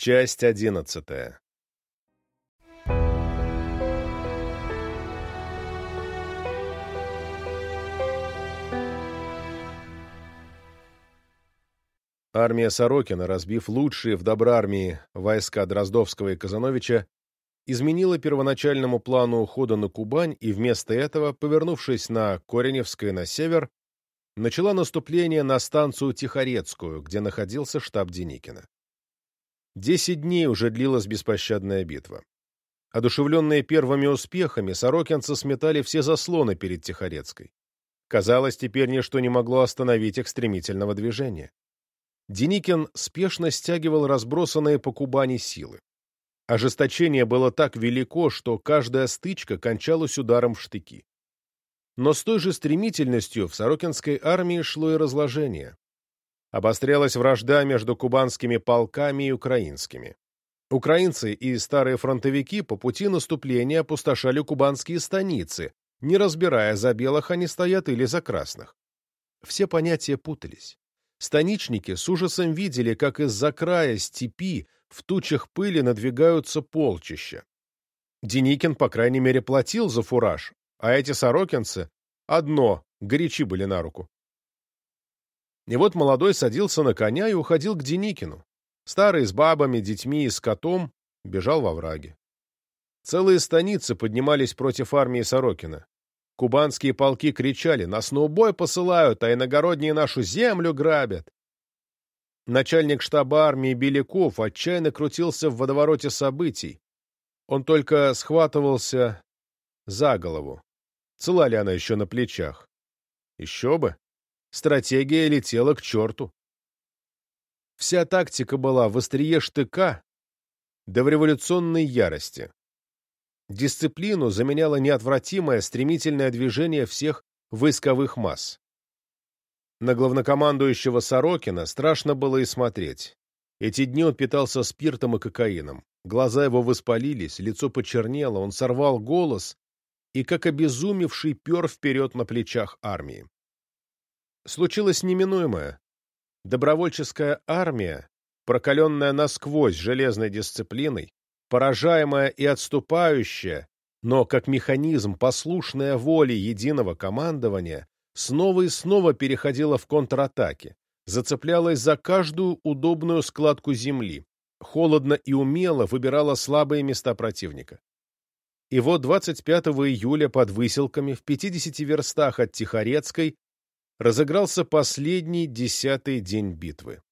Часть одиннадцатая. Армия Сорокина, разбив лучшие в Добрармии войска Дроздовского и Казановича, изменила первоначальному плану ухода на Кубань и вместо этого, повернувшись на Кореневское на север, начала наступление на станцию Тихорецкую, где находился штаб Деникина. Десять дней уже длилась беспощадная битва. Одушевленные первыми успехами, сорокинцы сметали все заслоны перед Тихорецкой. Казалось, теперь ничто не могло остановить их стремительного движения. Деникин спешно стягивал разбросанные по Кубани силы. Ожесточение было так велико, что каждая стычка кончалась ударом в штыки. Но с той же стремительностью в Сорокинской армии шло и разложение. Обострялась вражда между кубанскими полками и украинскими. Украинцы и старые фронтовики по пути наступления опустошали кубанские станицы, не разбирая, за белых они стоят или за красных. Все понятия путались. Станичники с ужасом видели, как из-за края степи в тучах пыли надвигаются полчища. Деникин, по крайней мере, платил за фураж, а эти сорокинцы одно, горячи были на руку. И вот молодой садился на коня и уходил к Деникину. Старый с бабами, детьми и скотом бежал во враге. Целые станицы поднимались против армии Сорокина. Кубанские полки кричали «Нас на убой посылают, а иногородние нашу землю грабят!» Начальник штаба армии Беляков отчаянно крутился в водовороте событий. Он только схватывался за голову. Цела ли она еще на плечах? Еще бы. Стратегия летела к черту. Вся тактика была в острие штыка до революционной ярости. Дисциплину заменяло неотвратимое стремительное движение всех войсковых масс. На главнокомандующего Сорокина страшно было и смотреть. Эти дни он питался спиртом и кокаином. Глаза его воспалились, лицо почернело, он сорвал голос и, как обезумевший, пер вперед на плечах армии. Случилось неминуемое. Добровольческая армия, прокаленная насквозь железной дисциплиной, поражаемая и отступающая, но как механизм послушная воле единого командования, снова и снова переходила в контратаки, зацеплялась за каждую удобную складку земли, холодно и умело выбирала слабые места противника. И вот 25 июля под выселками в 50 верстах от Тихорецкой разыгрался последний десятый день битвы.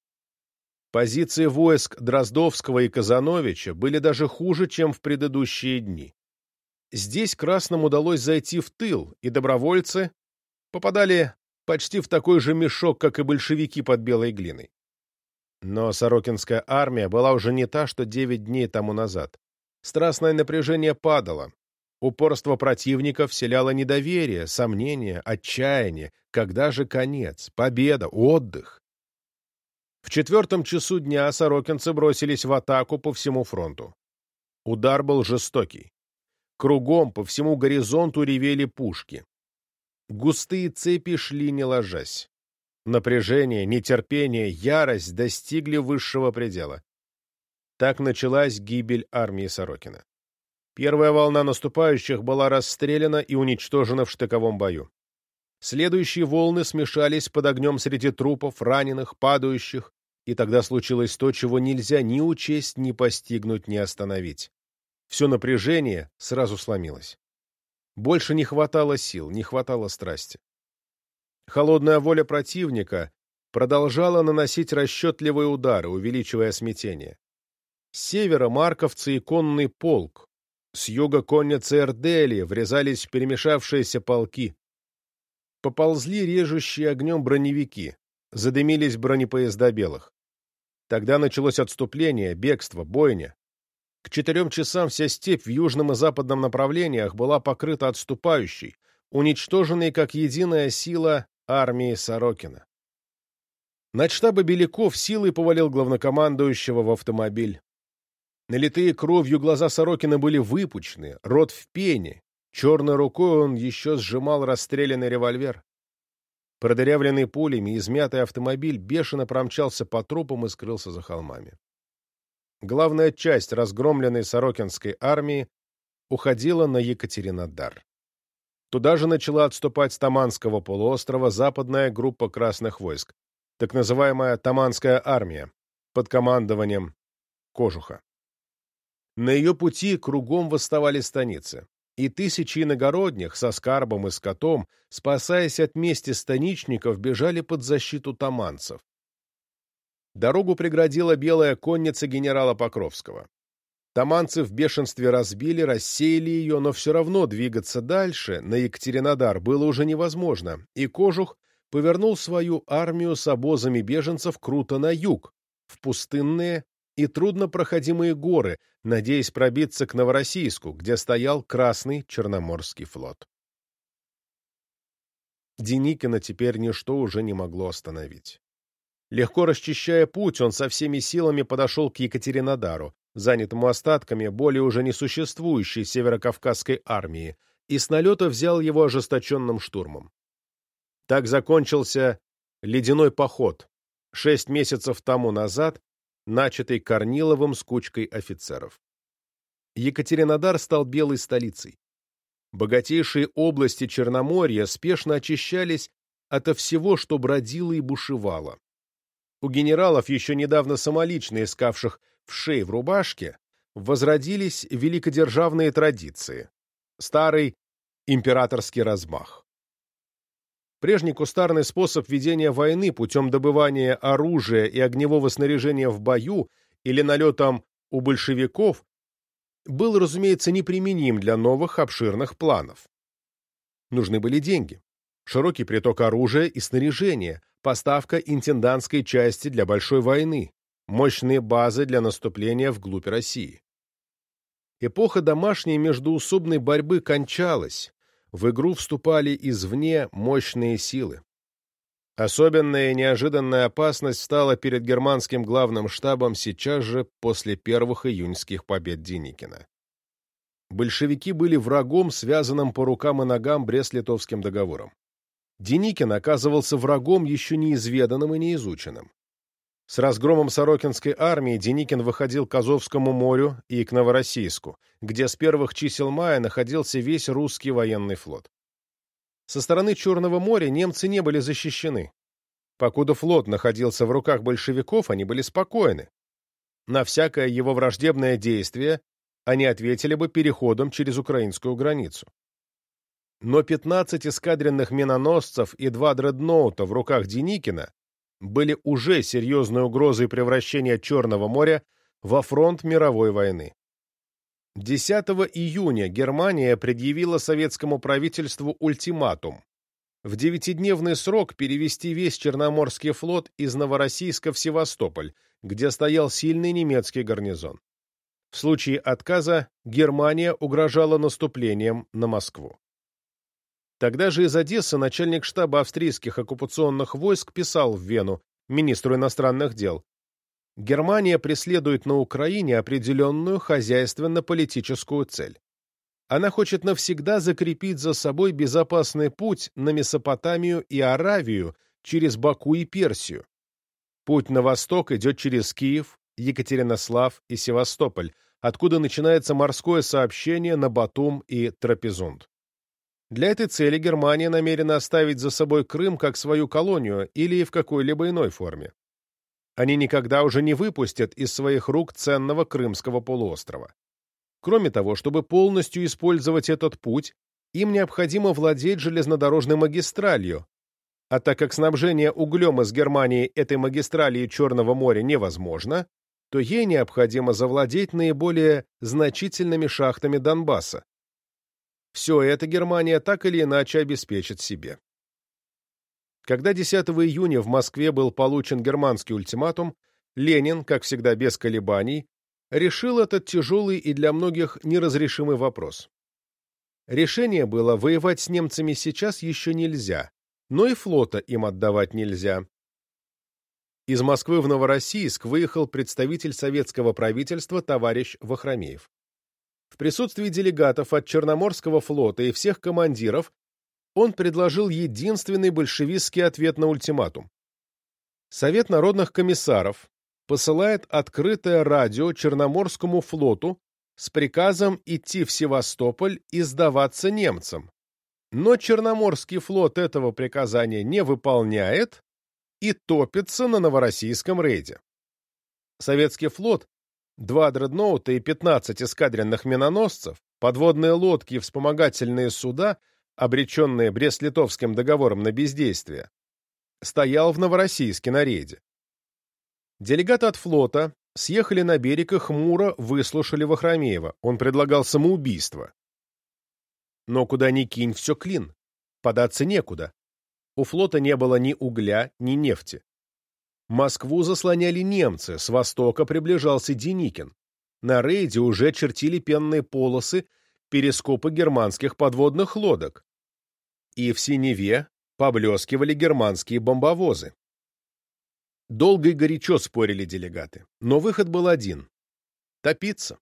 Позиции войск Дроздовского и Казановича были даже хуже, чем в предыдущие дни. Здесь красным удалось зайти в тыл, и добровольцы попадали почти в такой же мешок, как и большевики под белой глиной. Но Сорокинская армия была уже не та, что девять дней тому назад. Страстное напряжение падало. Упорство противника вселяло недоверие, сомнение, отчаяние. Когда же конец? Победа? Отдых? В четвертом часу дня сорокинцы бросились в атаку по всему фронту. Удар был жестокий. Кругом по всему горизонту ревели пушки. Густые цепи шли не ложась. Напряжение, нетерпение, ярость достигли высшего предела. Так началась гибель армии Сорокина. Первая волна наступающих была расстреляна и уничтожена в штыковом бою. Следующие волны смешались под огнем среди трупов, раненых, падающих, и тогда случилось то, чего нельзя ни учесть, ни постигнуть, ни остановить. Все напряжение сразу сломилось. Больше не хватало сил, не хватало страсти. Холодная воля противника продолжала наносить расчетливые удары, увеличивая смятение. С севера марковцы и конный полк, с юга конницы Эрдели врезались перемешавшиеся полки. Поползли режущие огнем броневики, задымились бронепоезда белых. Тогда началось отступление, бегство, бойня. К четырем часам вся степь в южном и западном направлениях была покрыта отступающей, уничтоженной как единая сила армии Сорокина. Начштаба Беляков силой повалил главнокомандующего в автомобиль. Налитые кровью глаза Сорокина были выпучены, рот в пене. Черной рукой он еще сжимал расстрелянный револьвер. Продырявленный пулями, измятый автомобиль бешено промчался по трупам и скрылся за холмами. главная часть разгромленной Сорокинской армии уходила на Екатеринодар. Туда же начала отступать с Таманского полуострова западная группа красных войск, так называемая Таманская армия, под командованием Кожуха. На ее пути кругом восставали станицы, и тысячи иногородних со скарбом и скотом, спасаясь от мести станичников, бежали под защиту таманцев. Дорогу преградила белая конница генерала Покровского. Таманцы в бешенстве разбили, рассеяли ее, но все равно двигаться дальше, на Екатеринодар, было уже невозможно, и Кожух повернул свою армию с обозами беженцев круто на юг, в пустынные и труднопроходимые горы, надеясь пробиться к Новороссийску, где стоял Красный Черноморский флот. Деникина теперь ничто уже не могло остановить. Легко расчищая путь, он со всеми силами подошел к Екатеринодару, занятому остатками более уже несуществующей северокавказской армии, и с налета взял его ожесточенным штурмом. Так закончился ледяной поход, шесть месяцев тому назад начатый Корниловым с кучкой офицеров. Екатеринодар стал белой столицей. Богатейшие области Черноморья спешно очищались ото всего, что бродило и бушевало. У генералов, еще недавно самолично искавших в шее в рубашке, возродились великодержавные традиции. Старый императорский размах. Прежний кустарный способ ведения войны путем добывания оружия и огневого снаряжения в бою или налетом у большевиков был, разумеется, неприменим для новых обширных планов. Нужны были деньги, широкий приток оружия и снаряжения, поставка интендантской части для большой войны, мощные базы для наступления вглубь России. Эпоха домашней междуусобной борьбы кончалась, в игру вступали извне мощные силы. Особенная и неожиданная опасность стала перед германским главным штабом сейчас же после первых июньских побед Деникина. Большевики были врагом, связанным по рукам и ногам Брест-Литовским договором. Деникин оказывался врагом еще неизведанным и неизученным. С разгромом Сорокинской армии Деникин выходил к Азовскому морю и к Новороссийску, где с первых чисел мая находился весь русский военный флот. Со стороны Черного моря немцы не были защищены. Покуда флот находился в руках большевиков, они были спокойны. На всякое его враждебное действие они ответили бы переходом через украинскую границу. Но 15 эскадренных миноносцев и два дредноута в руках Деникина были уже серьезной угрозой превращения Черного моря во фронт мировой войны. 10 июня Германия предъявила советскому правительству ультиматум в девятидневный срок перевести весь Черноморский флот из Новороссийска в Севастополь, где стоял сильный немецкий гарнизон. В случае отказа Германия угрожала наступлением на Москву. Тогда же из Одессы начальник штаба австрийских оккупационных войск писал в Вену министру иностранных дел «Германия преследует на Украине определенную хозяйственно-политическую цель. Она хочет навсегда закрепить за собой безопасный путь на Месопотамию и Аравию через Баку и Персию. Путь на восток идет через Киев, Екатеринослав и Севастополь, откуда начинается морское сообщение на Батум и Трапезунд. Для этой цели Германия намерена оставить за собой Крым как свою колонию или в какой-либо иной форме. Они никогда уже не выпустят из своих рук ценного Крымского полуострова. Кроме того, чтобы полностью использовать этот путь, им необходимо владеть железнодорожной магистралью, а так как снабжение углем из Германии этой магистрали Черного моря невозможно, то ей необходимо завладеть наиболее значительными шахтами Донбасса, все это Германия так или иначе обеспечит себе. Когда 10 июня в Москве был получен германский ультиматум, Ленин, как всегда без колебаний, решил этот тяжелый и для многих неразрешимый вопрос. Решение было воевать с немцами сейчас еще нельзя, но и флота им отдавать нельзя. Из Москвы в Новороссийск выехал представитель советского правительства товарищ Вахромеев. Присутствии делегатов от Черноморского флота и всех командиров он предложил единственный большевистский ответ на ультиматум. Совет народных комиссаров посылает открытое радио Черноморскому флоту с приказом идти в Севастополь и сдаваться немцам. Но Черноморский флот этого приказания не выполняет и топится на Новороссийском рейде. Советский флот, два дредноута и 15 эскадренных миноносцев, подводные лодки и вспомогательные суда, обреченные Брест-Литовским договором на бездействие, стоял в Новороссийске на рейде. Делегаты от флота съехали на берег и хмуро выслушали Вахромеева. Он предлагал самоубийство. Но куда ни кинь, все клин. Податься некуда. У флота не было ни угля, ни нефти. Москву заслоняли немцы, с востока приближался Деникин. На рейде уже чертили пенные полосы перископы германских подводных лодок. И в синеве поблескивали германские бомбовозы. Долго и горячо спорили делегаты, но выход был один — топиться.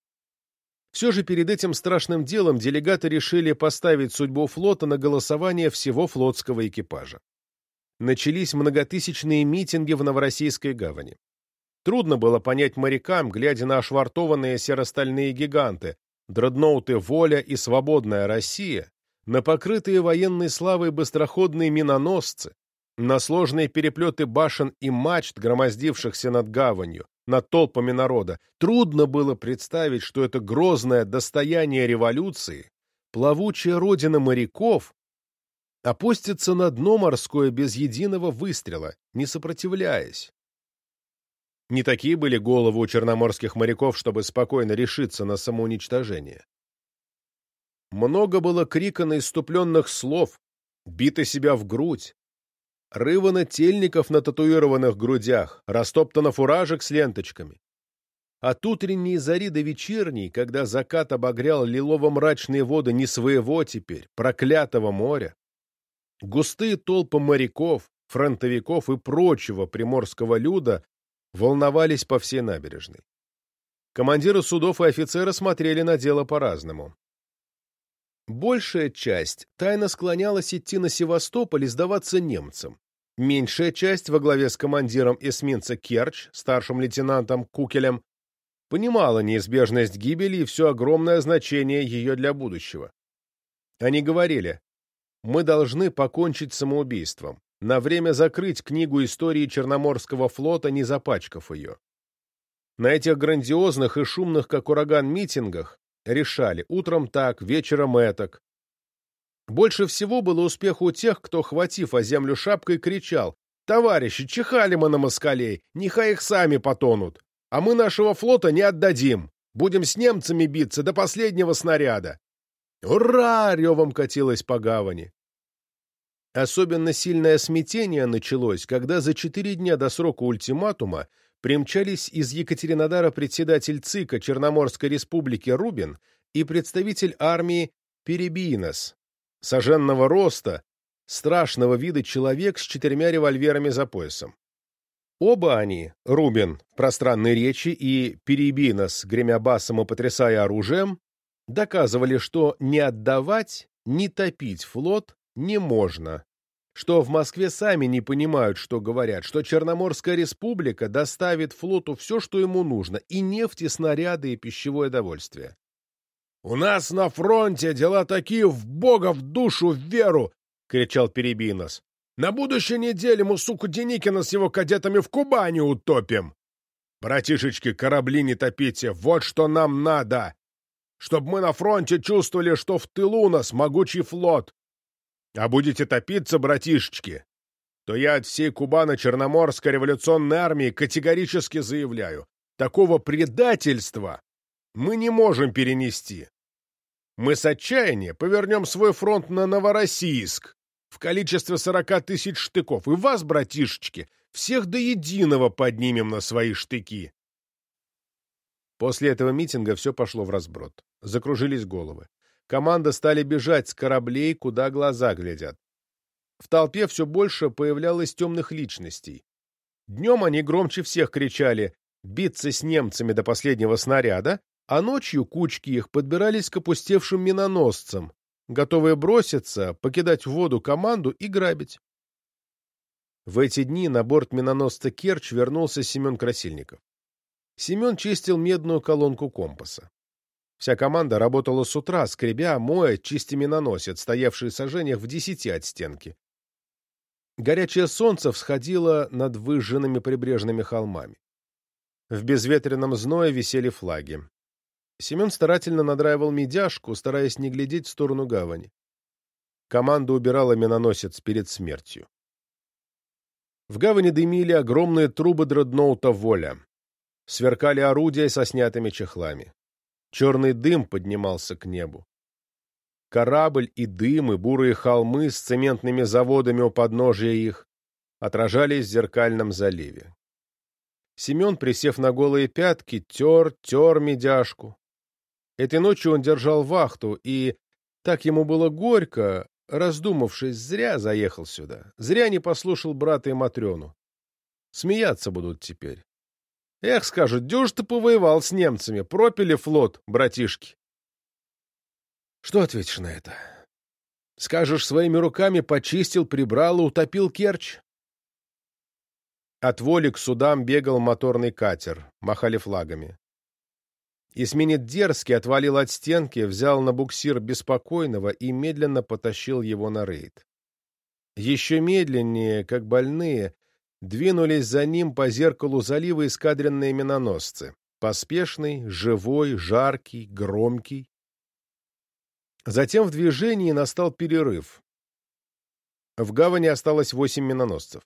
Все же перед этим страшным делом делегаты решили поставить судьбу флота на голосование всего флотского экипажа. Начались многотысячные митинги в Новороссийской гавани. Трудно было понять морякам, глядя на ошвартованные серостальные гиганты, дредноуты «Воля» и «Свободная Россия», на покрытые военной славой быстроходные миноносцы, на сложные переплеты башен и мачт, громоздившихся над гаванью, над толпами народа, трудно было представить, что это грозное достояние революции, плавучая родина моряков, опустится на дно морское без единого выстрела, не сопротивляясь. Не такие были головы у черноморских моряков, чтобы спокойно решиться на самоуничтожение. Много было крика на иступленных слов, бито себя в грудь, рывано тельников на татуированных грудях, растоптано фуражек с ленточками. От утренней зари до вечерней, когда закат обогрял лилово-мрачные воды не своего теперь, проклятого моря, густые толпы моряков, фронтовиков и прочего приморского люда волновались по всей набережной. Командиры судов и офицеры смотрели на дело по-разному. Большая часть тайно склонялась идти на Севастополь и сдаваться немцам. Меньшая часть во главе с командиром эсминца Керчь, старшим лейтенантом Кукелем, понимала неизбежность гибели и все огромное значение ее для будущего. Они говорили, мы должны покончить самоубийством, на время закрыть книгу истории Черноморского флота, не запачкав ее. На этих грандиозных и шумных, как ураган, митингах решали утром так, вечером этак, больше всего было успеха у тех, кто, хватив о землю шапкой, кричал «Товарищи, чихали мы на москалей, нехай их сами потонут, а мы нашего флота не отдадим, будем с немцами биться до последнего снаряда». «Ура!» — ревом катилось по гавани. Особенно сильное смятение началось, когда за четыре дня до срока ультиматума примчались из Екатеринодара председатель ЦИКа Черноморской республики Рубин и представитель армии Перебинос, соженного роста, страшного вида человек с четырьмя револьверами за поясом. Оба они, Рубин в пространной речи и Перебинос, гремя басом и потрясая оружием, доказывали, что не отдавать, не топить флот не можно, что в Москве сами не понимают, что говорят, что Черноморская республика доставит флоту все, что ему нужно, и нефть, и снаряды, и пищевое довольствие. «У нас на фронте дела такие в Бога, в душу, в веру!» — кричал Перебинос. «На будущей неделе мы, суку, Деникина с его кадетами в Кубани утопим! Братишечки, корабли не топите, вот что нам надо! Чтоб мы на фронте чувствовали, что в тылу у нас могучий флот! А будете топиться, братишечки, то я от всей Кубано-Черноморской революционной армии категорически заявляю, такого предательства мы не можем перенести. Мы с отчаяния повернем свой фронт на Новороссийск в количестве сорока тысяч штыков, и вас, братишечки, всех до единого поднимем на свои штыки. После этого митинга все пошло в разброд. Закружились головы. Команда стали бежать с кораблей, куда глаза глядят. В толпе все больше появлялось темных личностей. Днем они громче всех кричали «биться с немцами до последнего снаряда», а ночью кучки их подбирались к опустевшим миноносцам, готовые броситься, покидать в воду команду и грабить. В эти дни на борт миноносца «Керчь» вернулся Семен Красильников. Семен чистил медную колонку компаса. Вся команда работала с утра, скребя, моя, чистя миноносец, стоявший в сажениях в десяти от стенки. Горячее солнце всходило над выжженными прибрежными холмами. В безветренном зное висели флаги. Семен старательно надраивал медяшку, стараясь не глядеть в сторону гавани. Команда убирала миноносец перед смертью. В гавани дымили огромные трубы дредноута «Воля». Сверкали орудия со снятыми чехлами. Черный дым поднимался к небу. Корабль и дым, и бурые холмы с цементными заводами у подножия их отражались в зеркальном заливе. Семен, присев на голые пятки, тер, тер медяшку. Этой ночью он держал вахту, и так ему было горько, раздумавшись, зря заехал сюда, зря не послушал брата и Матрёну. Смеяться будут теперь. Эх, скажут, дюж ты повоевал с немцами, пропили флот, братишки. Что ответишь на это? Скажешь, своими руками почистил, прибрал и утопил Керчь? От воли к судам бегал моторный катер, махали флагами. Эсминец дерзкий отвалил от стенки, взял на буксир беспокойного и медленно потащил его на рейд. Еще медленнее, как больные, двинулись за ним по зеркалу залива эскадренные миноносцы. Поспешный, живой, жаркий, громкий. Затем в движении настал перерыв. В гавани осталось восемь миноносцев.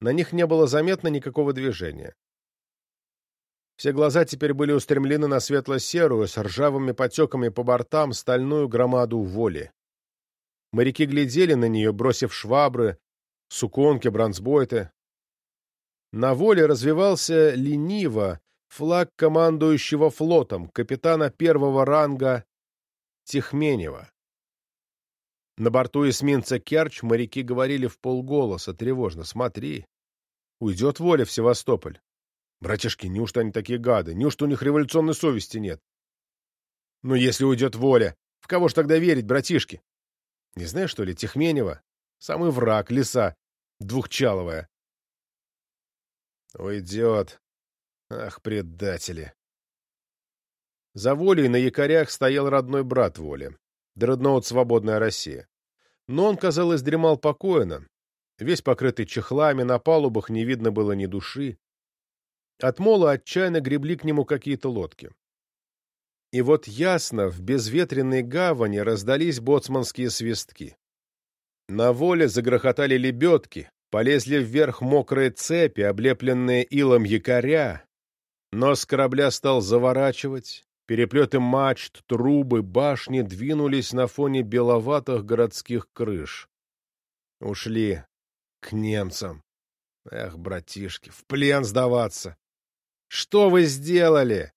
На них не было заметно никакого движения. Все глаза теперь были устремлены на светло-серую, с ржавыми потеками по бортам, стальную громаду воли. Моряки глядели на нее, бросив швабры, суконки, бронзбойты. На воле развивался лениво флаг командующего флотом, капитана первого ранга Тихменева. На борту эсминца Керчь моряки говорили в полголоса, тревожно, смотри, уйдет воля в Севастополь. Братишки, неужто они такие гады? Неужто у них революционной совести нет? Ну, если уйдет воля, в кого ж тогда верить, братишки? Не знаешь, что ли, Тихменева? Самый враг, лиса, двухчаловая. Уйдет. Ах, предатели. За волей на якорях стоял родной брат воли, дредноут «Свободная Россия». Но он, казалось, дремал покойно. Весь покрытый чехлами, на палубах не видно было ни души. От мола отчаянно гребли к нему какие-то лодки. И вот ясно, в безветренной гавани раздались боцманские свистки. На воле загрохотали лебедки, полезли вверх мокрые цепи, облепленные илом якоря. Нос корабля стал заворачивать, переплеты мачт, трубы, башни двинулись на фоне беловатых городских крыш. Ушли к немцам. Эх, братишки, в плен сдаваться! Что вы сделали?»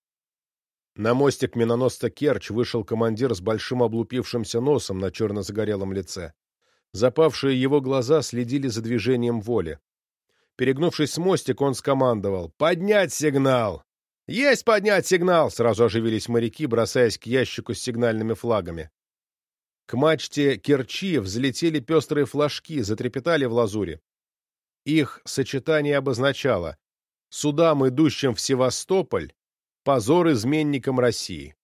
На мостик миноносца Керчь вышел командир с большим облупившимся носом на черно-загорелом лице. Запавшие его глаза следили за движением воли. Перегнувшись с мостик, он скомандовал «Поднять сигнал!» «Есть поднять сигнал!» — сразу оживились моряки, бросаясь к ящику с сигнальными флагами. К мачте Керчи взлетели пестрые флажки, затрепетали в лазуре. Их сочетание обозначало судам, идущим в Севастополь, позор изменникам России.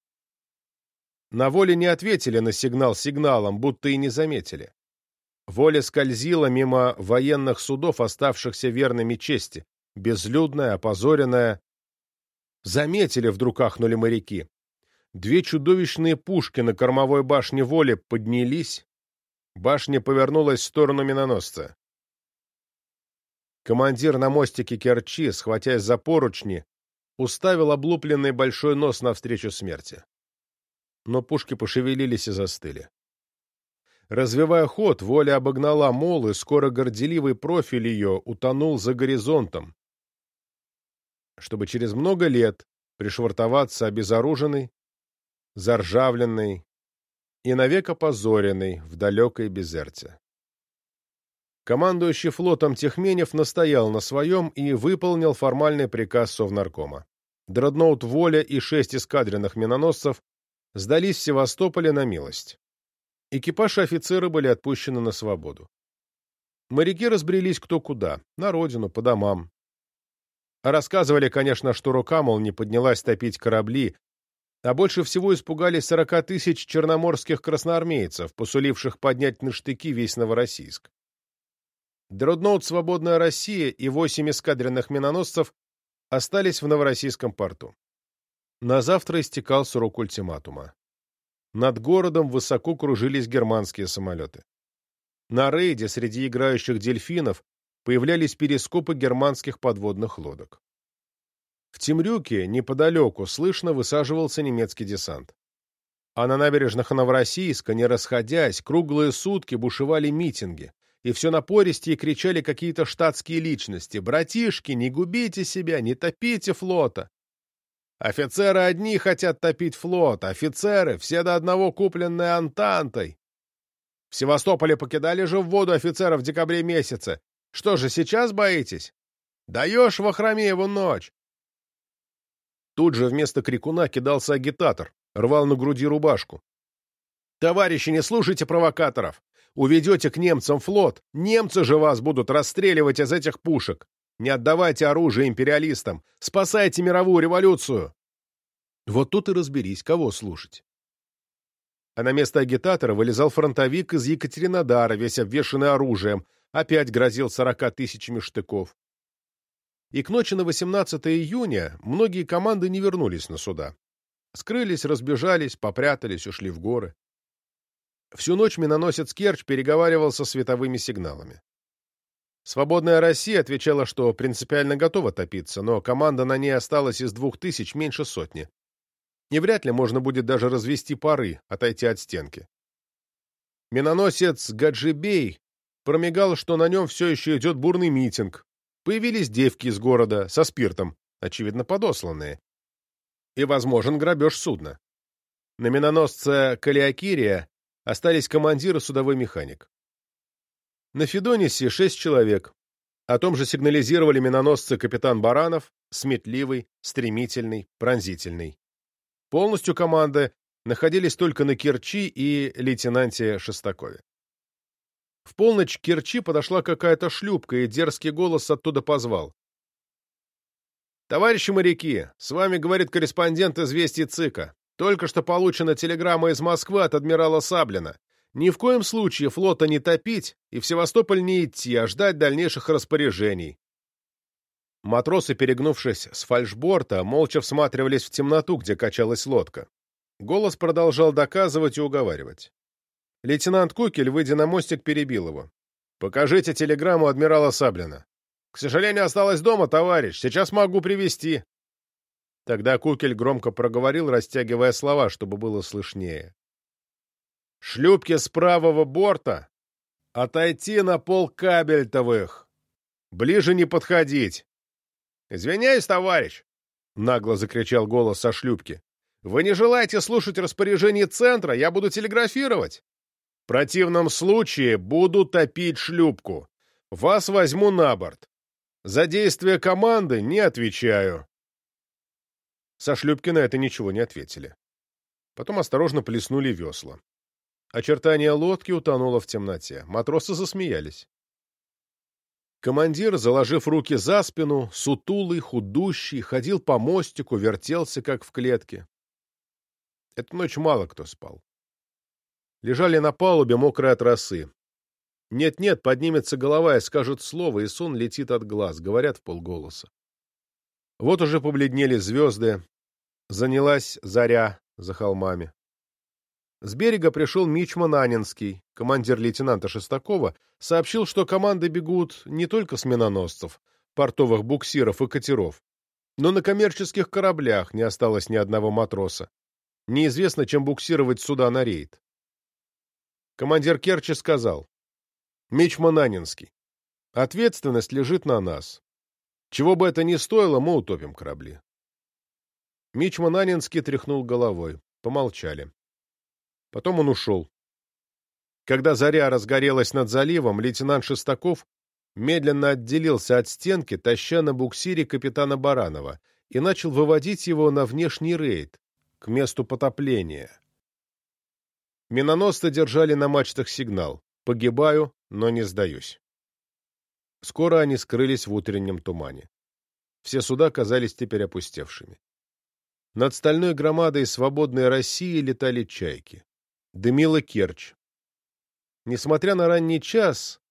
На воле не ответили на сигнал сигналом, будто и не заметили. Воля скользила мимо военных судов, оставшихся верными чести, безлюдная, опозоренная. Заметили, вдруг ахнули моряки. Две чудовищные пушки на кормовой башне воли поднялись. Башня повернулась в сторону миноносца. Командир на мостике Керчи, схватясь за поручни, уставил облупленный большой нос навстречу смерти. Но пушки пошевелились и застыли. Развивая ход, воля обогнала мол, и скоро горделивый профиль ее утонул за горизонтом, чтобы через много лет пришвартоваться обезоруженный, заржавленный и навек опозоренный в далекой Безерте. Командующий флотом Техменев настоял на своем и выполнил формальный приказ Совнаркома. Дредноут «Воля» и шесть эскадренных миноносцев сдались в Севастополе на милость. Экипаж и офицеры были отпущены на свободу. Моряки разбрелись кто куда, на родину, по домам. Рассказывали, конечно, что рука, мол, не поднялась топить корабли, а больше всего испугались сорока тысяч черноморских красноармейцев, посуливших поднять на штыки весь Новороссийск. Дредноут «Свободная Россия» и восемь эскадренных миноносцев остались в Новороссийском порту. На завтра истекал срок ультиматума. Над городом высоко кружились германские самолеты. На рейде среди играющих дельфинов появлялись перископы германских подводных лодок. В Темрюке, неподалеку, слышно высаживался немецкий десант. А на набережных Новороссийска, не расходясь, круглые сутки бушевали митинги, и все напористее кричали какие-то штатские личности «Братишки, не губите себя, не топите флота!» Офицеры одни хотят топить флот, офицеры, все до одного купленные Антантой. В Севастополе покидали же в воду офицеров в декабре месяце. Что же, сейчас боитесь? Даешь в Охромееву ночь. Тут же вместо крикуна кидался агитатор, рвал на груди рубашку. «Товарищи, не слушайте провокаторов! Уведете к немцам флот, немцы же вас будут расстреливать из этих пушек! Не отдавайте оружие империалистам! Спасайте мировую революцию!» Вот тут и разберись, кого слушать. А на место агитатора вылезал фронтовик из Екатеринодара, весь обвешанный оружием, опять грозил сорока тысячами штыков и к ночи на 18 июня многие команды не вернулись на суда. Скрылись, разбежались, попрятались, ушли в горы. Всю ночь миноносец Керчь переговаривал со световыми сигналами. «Свободная Россия» отвечала, что принципиально готова топиться, но команда на ней осталась из двух тысяч меньше сотни. И вряд ли можно будет даже развести пары, отойти от стенки. Миноносец Гаджибей промигал, что на нем все еще идет бурный митинг, Появились девки из города со спиртом, очевидно, подосланные. И возможен грабеж судна. На миноносце Калиакирия остались командир и судовой механик. На Федонисе шесть человек. О том же сигнализировали миноносцы капитан Баранов, сметливый, стремительный, пронзительный. Полностью команды находились только на Керчи и лейтенанте Шестакове. В полночь к Керчи подошла какая-то шлюпка, и дерзкий голос оттуда позвал. «Товарищи моряки, с вами говорит корреспондент известий ЦИКа. Только что получена телеграмма из Москвы от адмирала Саблина. Ни в коем случае флота не топить и в Севастополь не идти, а ждать дальнейших распоряжений». Матросы, перегнувшись с фальшборта, молча всматривались в темноту, где качалась лодка. Голос продолжал доказывать и уговаривать. Лейтенант Кукель, выйдя на мостик, перебил его. «Покажите телеграмму адмирала Саблина». «К сожалению, осталась дома, товарищ. Сейчас могу привести. Тогда Кукель громко проговорил, растягивая слова, чтобы было слышнее. «Шлюпки с правого борта! Отойти на пол кабельтовых! Ближе не подходить!» «Извиняюсь, товарищ!» — нагло закричал голос со шлюпки. «Вы не желаете слушать распоряжение центра? Я буду телеграфировать!» В противном случае буду топить шлюпку. Вас возьму на борт. За действия команды не отвечаю. Со шлюпки на это ничего не ответили. Потом осторожно плеснули весла. Очертание лодки утонуло в темноте. Матросы засмеялись. Командир, заложив руки за спину, сутулый, худущий, ходил по мостику, вертелся, как в клетке. Эту ночь мало кто спал лежали на палубе, мокрые от росы. Нет-нет, поднимется голова и скажет слово, и сон летит от глаз, говорят в полголоса. Вот уже побледнели звезды, занялась заря за холмами. С берега пришел Мичман Анинский, командир лейтенанта Шестакова, сообщил, что команды бегут не только с миноносцев, портовых буксиров и катеров, но на коммерческих кораблях не осталось ни одного матроса. Неизвестно, чем буксировать суда на рейд. Командир Керчи сказал. Мичман Анинский. Ответственность лежит на нас. Чего бы это ни стоило, мы утопим корабли. Мичман Анинский тряхнул головой. Помолчали. Потом он ушел. Когда заря разгорелась над заливом, лейтенант Шестаков медленно отделился от стенки, таща на буксире капитана Баранова, и начал выводить его на внешний рейд, к месту потопления. Миноносцы держали на мачтах сигнал «Погибаю, но не сдаюсь». Скоро они скрылись в утреннем тумане. Все суда казались теперь опустевшими. Над стальной громадой свободной России летали чайки. Дымила Керчь. Несмотря на ранний час,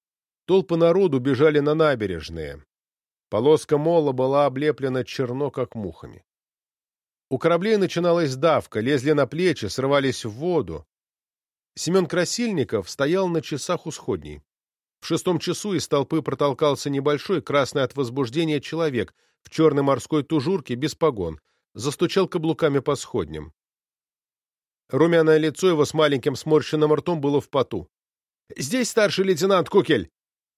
толпы народу бежали на набережные. Полоска мола была облеплена черно, как мухами. У кораблей начиналась давка, лезли на плечи, срывались в воду. Семен Красильников стоял на часах у сходней. В шестом часу из толпы протолкался небольшой, красный от возбуждения человек в черной морской тужурке без погон, застучал каблуками по сходням. Румяное лицо его с маленьким сморщенным ртом было в поту. «Здесь старший лейтенант Кукель!»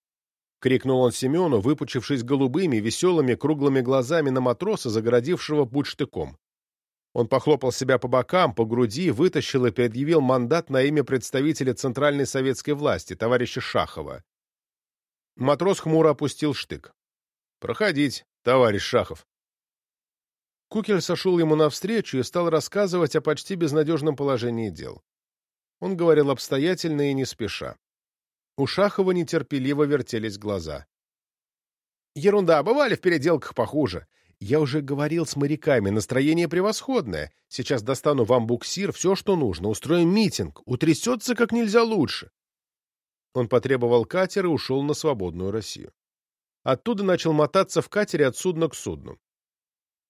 — крикнул он Семену, выпучившись голубыми, веселыми, круглыми глазами на матроса, загородившего путь штыком. Он похлопал себя по бокам, по груди, вытащил и предъявил мандат на имя представителя Центральной советской власти, товарища Шахова. Матрос хмуро опустил штык. «Проходить, товарищ Шахов». Кукель сошел ему навстречу и стал рассказывать о почти безнадежном положении дел. Он говорил обстоятельно и не спеша. У Шахова нетерпеливо вертелись глаза. «Ерунда, бывали в переделках похуже. Я уже говорил с моряками, настроение превосходное. Сейчас достану вам буксир, все, что нужно, устроим митинг, утрясется как нельзя лучше. Он потребовал катер и ушел на свободную Россию. Оттуда начал мотаться в катере от судна к судну.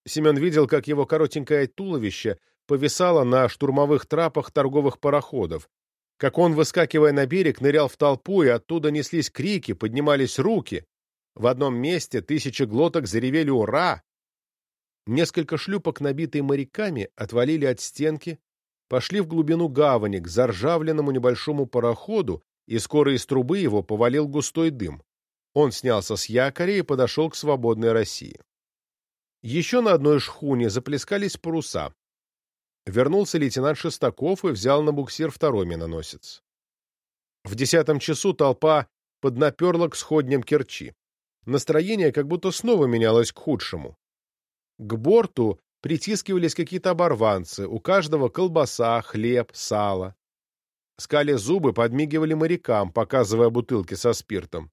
Семен видел, как его коротенькое туловище повисало на штурмовых трапах торговых пароходов, как он, выскакивая на берег, нырял в толпу, и оттуда неслись крики, поднимались руки. В одном месте тысячи глоток заревели «Ура!». Несколько шлюпок, набитые моряками, отвалили от стенки, пошли в глубину гавани к заржавленному небольшому пароходу, и скоро из трубы его повалил густой дым. Он снялся с якоря и подошел к свободной России. Еще на одной шхуне заплескались паруса. Вернулся лейтенант Шестаков и взял на буксир второй миноносец. В десятом часу толпа поднаперла к сходням Керчи. Настроение как будто снова менялось к худшему. К борту притискивались какие-то оборванцы, у каждого колбаса, хлеб, сало. Скали зубы, подмигивали морякам, показывая бутылки со спиртом.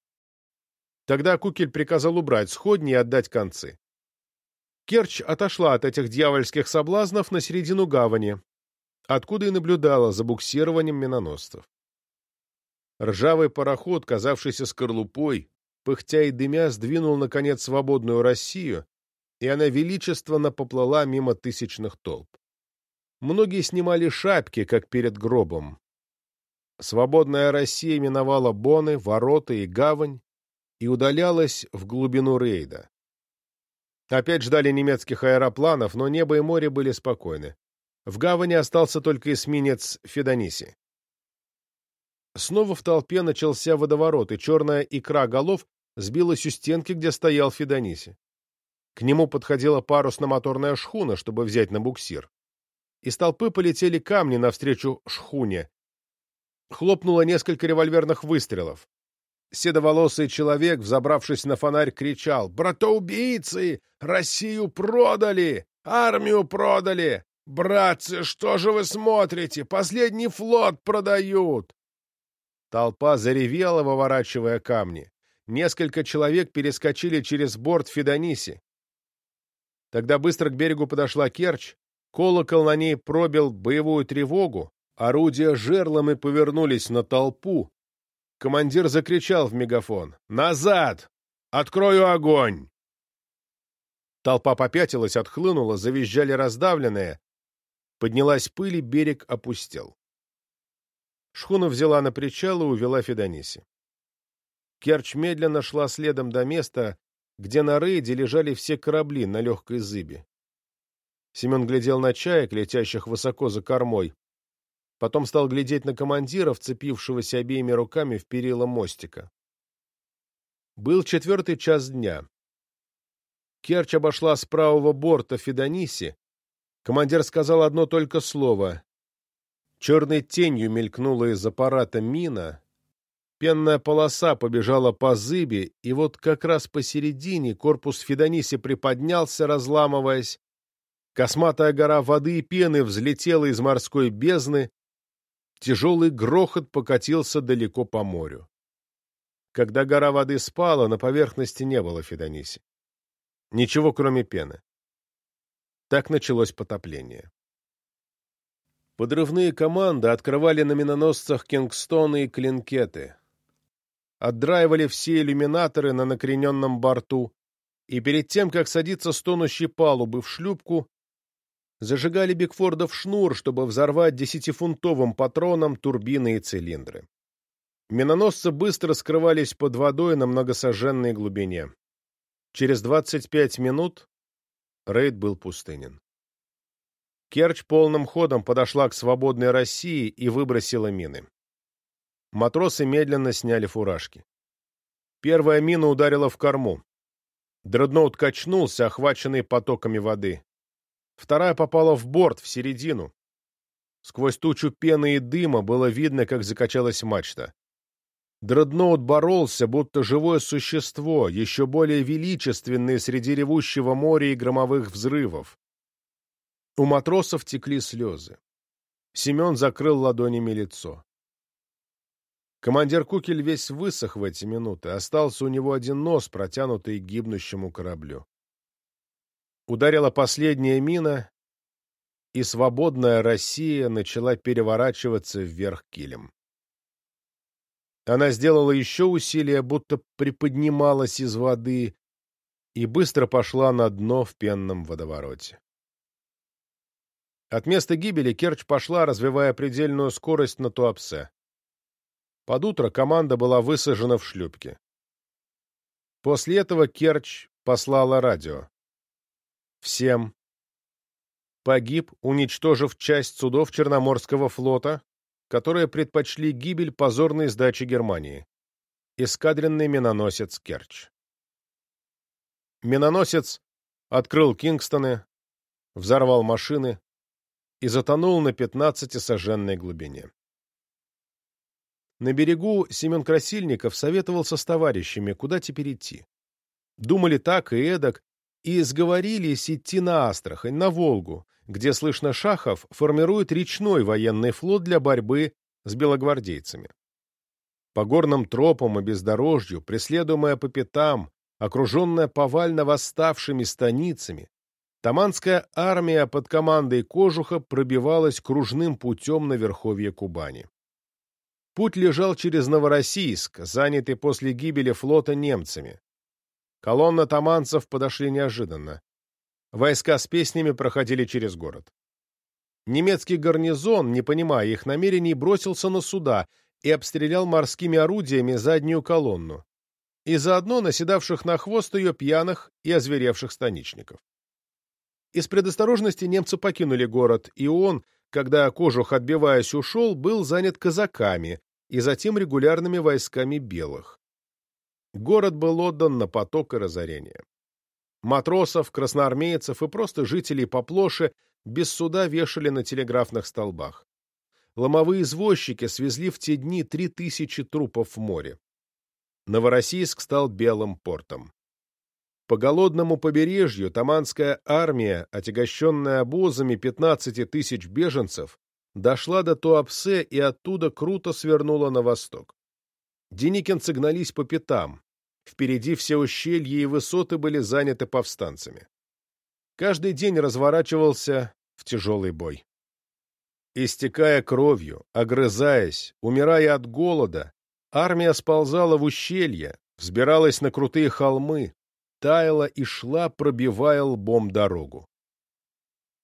Тогда Кукель приказал убрать сходни и отдать концы. Керчь отошла от этих дьявольских соблазнов на середину гавани, откуда и наблюдала за буксированием миноносцев. Ржавый пароход, казавшийся скорлупой, пыхтя и дымя, сдвинул, наконец, свободную Россию, и она величественно поплыла мимо тысячных толп. Многие снимали шапки, как перед гробом. Свободная Россия миновала Боны, ворота и гавань и удалялась в глубину рейда. Опять ждали немецких аэропланов, но небо и море были спокойны. В гавани остался только эсминец Федониси. Снова в толпе начался водоворот, и черная икра голов сбилась у стенки, где стоял Федониси. К нему подходила парусно-моторная шхуна, чтобы взять на буксир. Из толпы полетели камни навстречу шхуне, Хлопнуло несколько револьверных выстрелов. Седоволосый человек, взобравшись на фонарь, кричал «Братоубийцы! Россию продали! Армию продали! Братцы, что же вы смотрите? Последний флот продают!» Толпа заревела, выворачивая камни. Несколько человек перескочили через борт Федониси. Тогда быстро к берегу подошла Керчь, колокол на ней пробил боевую тревогу, Орудия жерлами повернулись на толпу. Командир закричал в мегафон. «Назад! Открою огонь!» Толпа попятилась, отхлынула, завизжали раздавленные. Поднялась пыль, и берег опустел. Шхуна взяла на причал и увела Федониси. Керчь медленно шла следом до места, где на рейде лежали все корабли на легкой зыбе. Семен глядел на чаек, летящих высоко за кормой. Потом стал глядеть на командира, вцепившегося обеими руками в перила мостика. Был четвертый час дня. Керчь обошла с правого борта Федониси. Командир сказал одно только слово. Черной тенью мелькнула из аппарата мина. Пенная полоса побежала по зыбе, и вот как раз посередине корпус Федониси приподнялся, разламываясь. Косматая гора воды и пены взлетела из морской бездны, Тяжелый грохот покатился далеко по морю. Когда гора воды спала, на поверхности не было Федониси. Ничего, кроме пены. Так началось потопление. Подрывные команды открывали на миноносцах Кингстоны и Клинкеты, отдраивали все иллюминаторы на накрененном борту и перед тем, как садиться с тонущей палубы в шлюпку, зажигали Бигфордов шнур, чтобы взорвать десятифунтовым патроном турбины и цилиндры. Миноносцы быстро скрывались под водой на многосожженной глубине. Через 25 минут рейд был пустынен. Керчь полным ходом подошла к свободной России и выбросила мины. Матросы медленно сняли фуражки. Первая мина ударила в корму. Дредноут качнулся, охваченный потоками воды. Вторая попала в борт, в середину. Сквозь тучу пены и дыма было видно, как закачалась мачта. Дредноут боролся, будто живое существо, еще более величественное среди ревущего моря и громовых взрывов. У матросов текли слезы. Семен закрыл ладонями лицо. Командир Кукель весь высох в эти минуты, остался у него один нос, протянутый к гибнущему кораблю. Ударила последняя мина, и свободная Россия начала переворачиваться вверх килем. Она сделала еще усилие, будто приподнималась из воды, и быстро пошла на дно в пенном водовороте. От места гибели Керчь пошла, развивая предельную скорость на Туапсе. Под утро команда была высажена в шлюпке. После этого Керчь послала радио. Всем. Погиб, уничтожив часть судов Черноморского флота, которые предпочли гибель позорной сдачи Германии. Эскадренный миноносец Керчь. Миноносец открыл Кингстоны, взорвал машины, и затонул на 15-сожженной глубине. На берегу Семен Красильников советовался с товарищами, куда теперь идти. Думали так и эдак, и сговорились идти на Астрахань, на Волгу, где, слышно, Шахов формирует речной военный флот для борьбы с белогвардейцами. По горным тропам и бездорожью, преследуемая по пятам, окруженная повально восставшими станицами, Таманская армия под командой Кожуха пробивалась кружным путем на верховье Кубани. Путь лежал через Новороссийск, занятый после гибели флота немцами. Колонна таманцев подошли неожиданно. Войска с песнями проходили через город. Немецкий гарнизон, не понимая их намерений, бросился на суда и обстрелял морскими орудиями заднюю колонну и заодно наседавших на хвост ее пьяных и озверевших станичников. Из предосторожности немцы покинули город, и он, когда Кожух, отбиваясь, ушел, был занят казаками и затем регулярными войсками белых. Город был отдан на поток и разорение. Матросов, красноармейцев и просто жителей Поплоши без суда вешали на телеграфных столбах. Ломовые извозчики свезли в те дни три тысячи трупов в море. Новороссийск стал белым портом. По голодному побережью Таманская армия, отягощенная обозами 15 тысяч беженцев, дошла до Туапсе и оттуда круто свернула на восток. Деникинцы гнались по пятам. Впереди все ущелья и высоты были заняты повстанцами. Каждый день разворачивался в тяжелый бой. Истекая кровью, огрызаясь, умирая от голода, армия сползала в ущелья, взбиралась на крутые холмы, таяла и шла, пробивая лбом дорогу.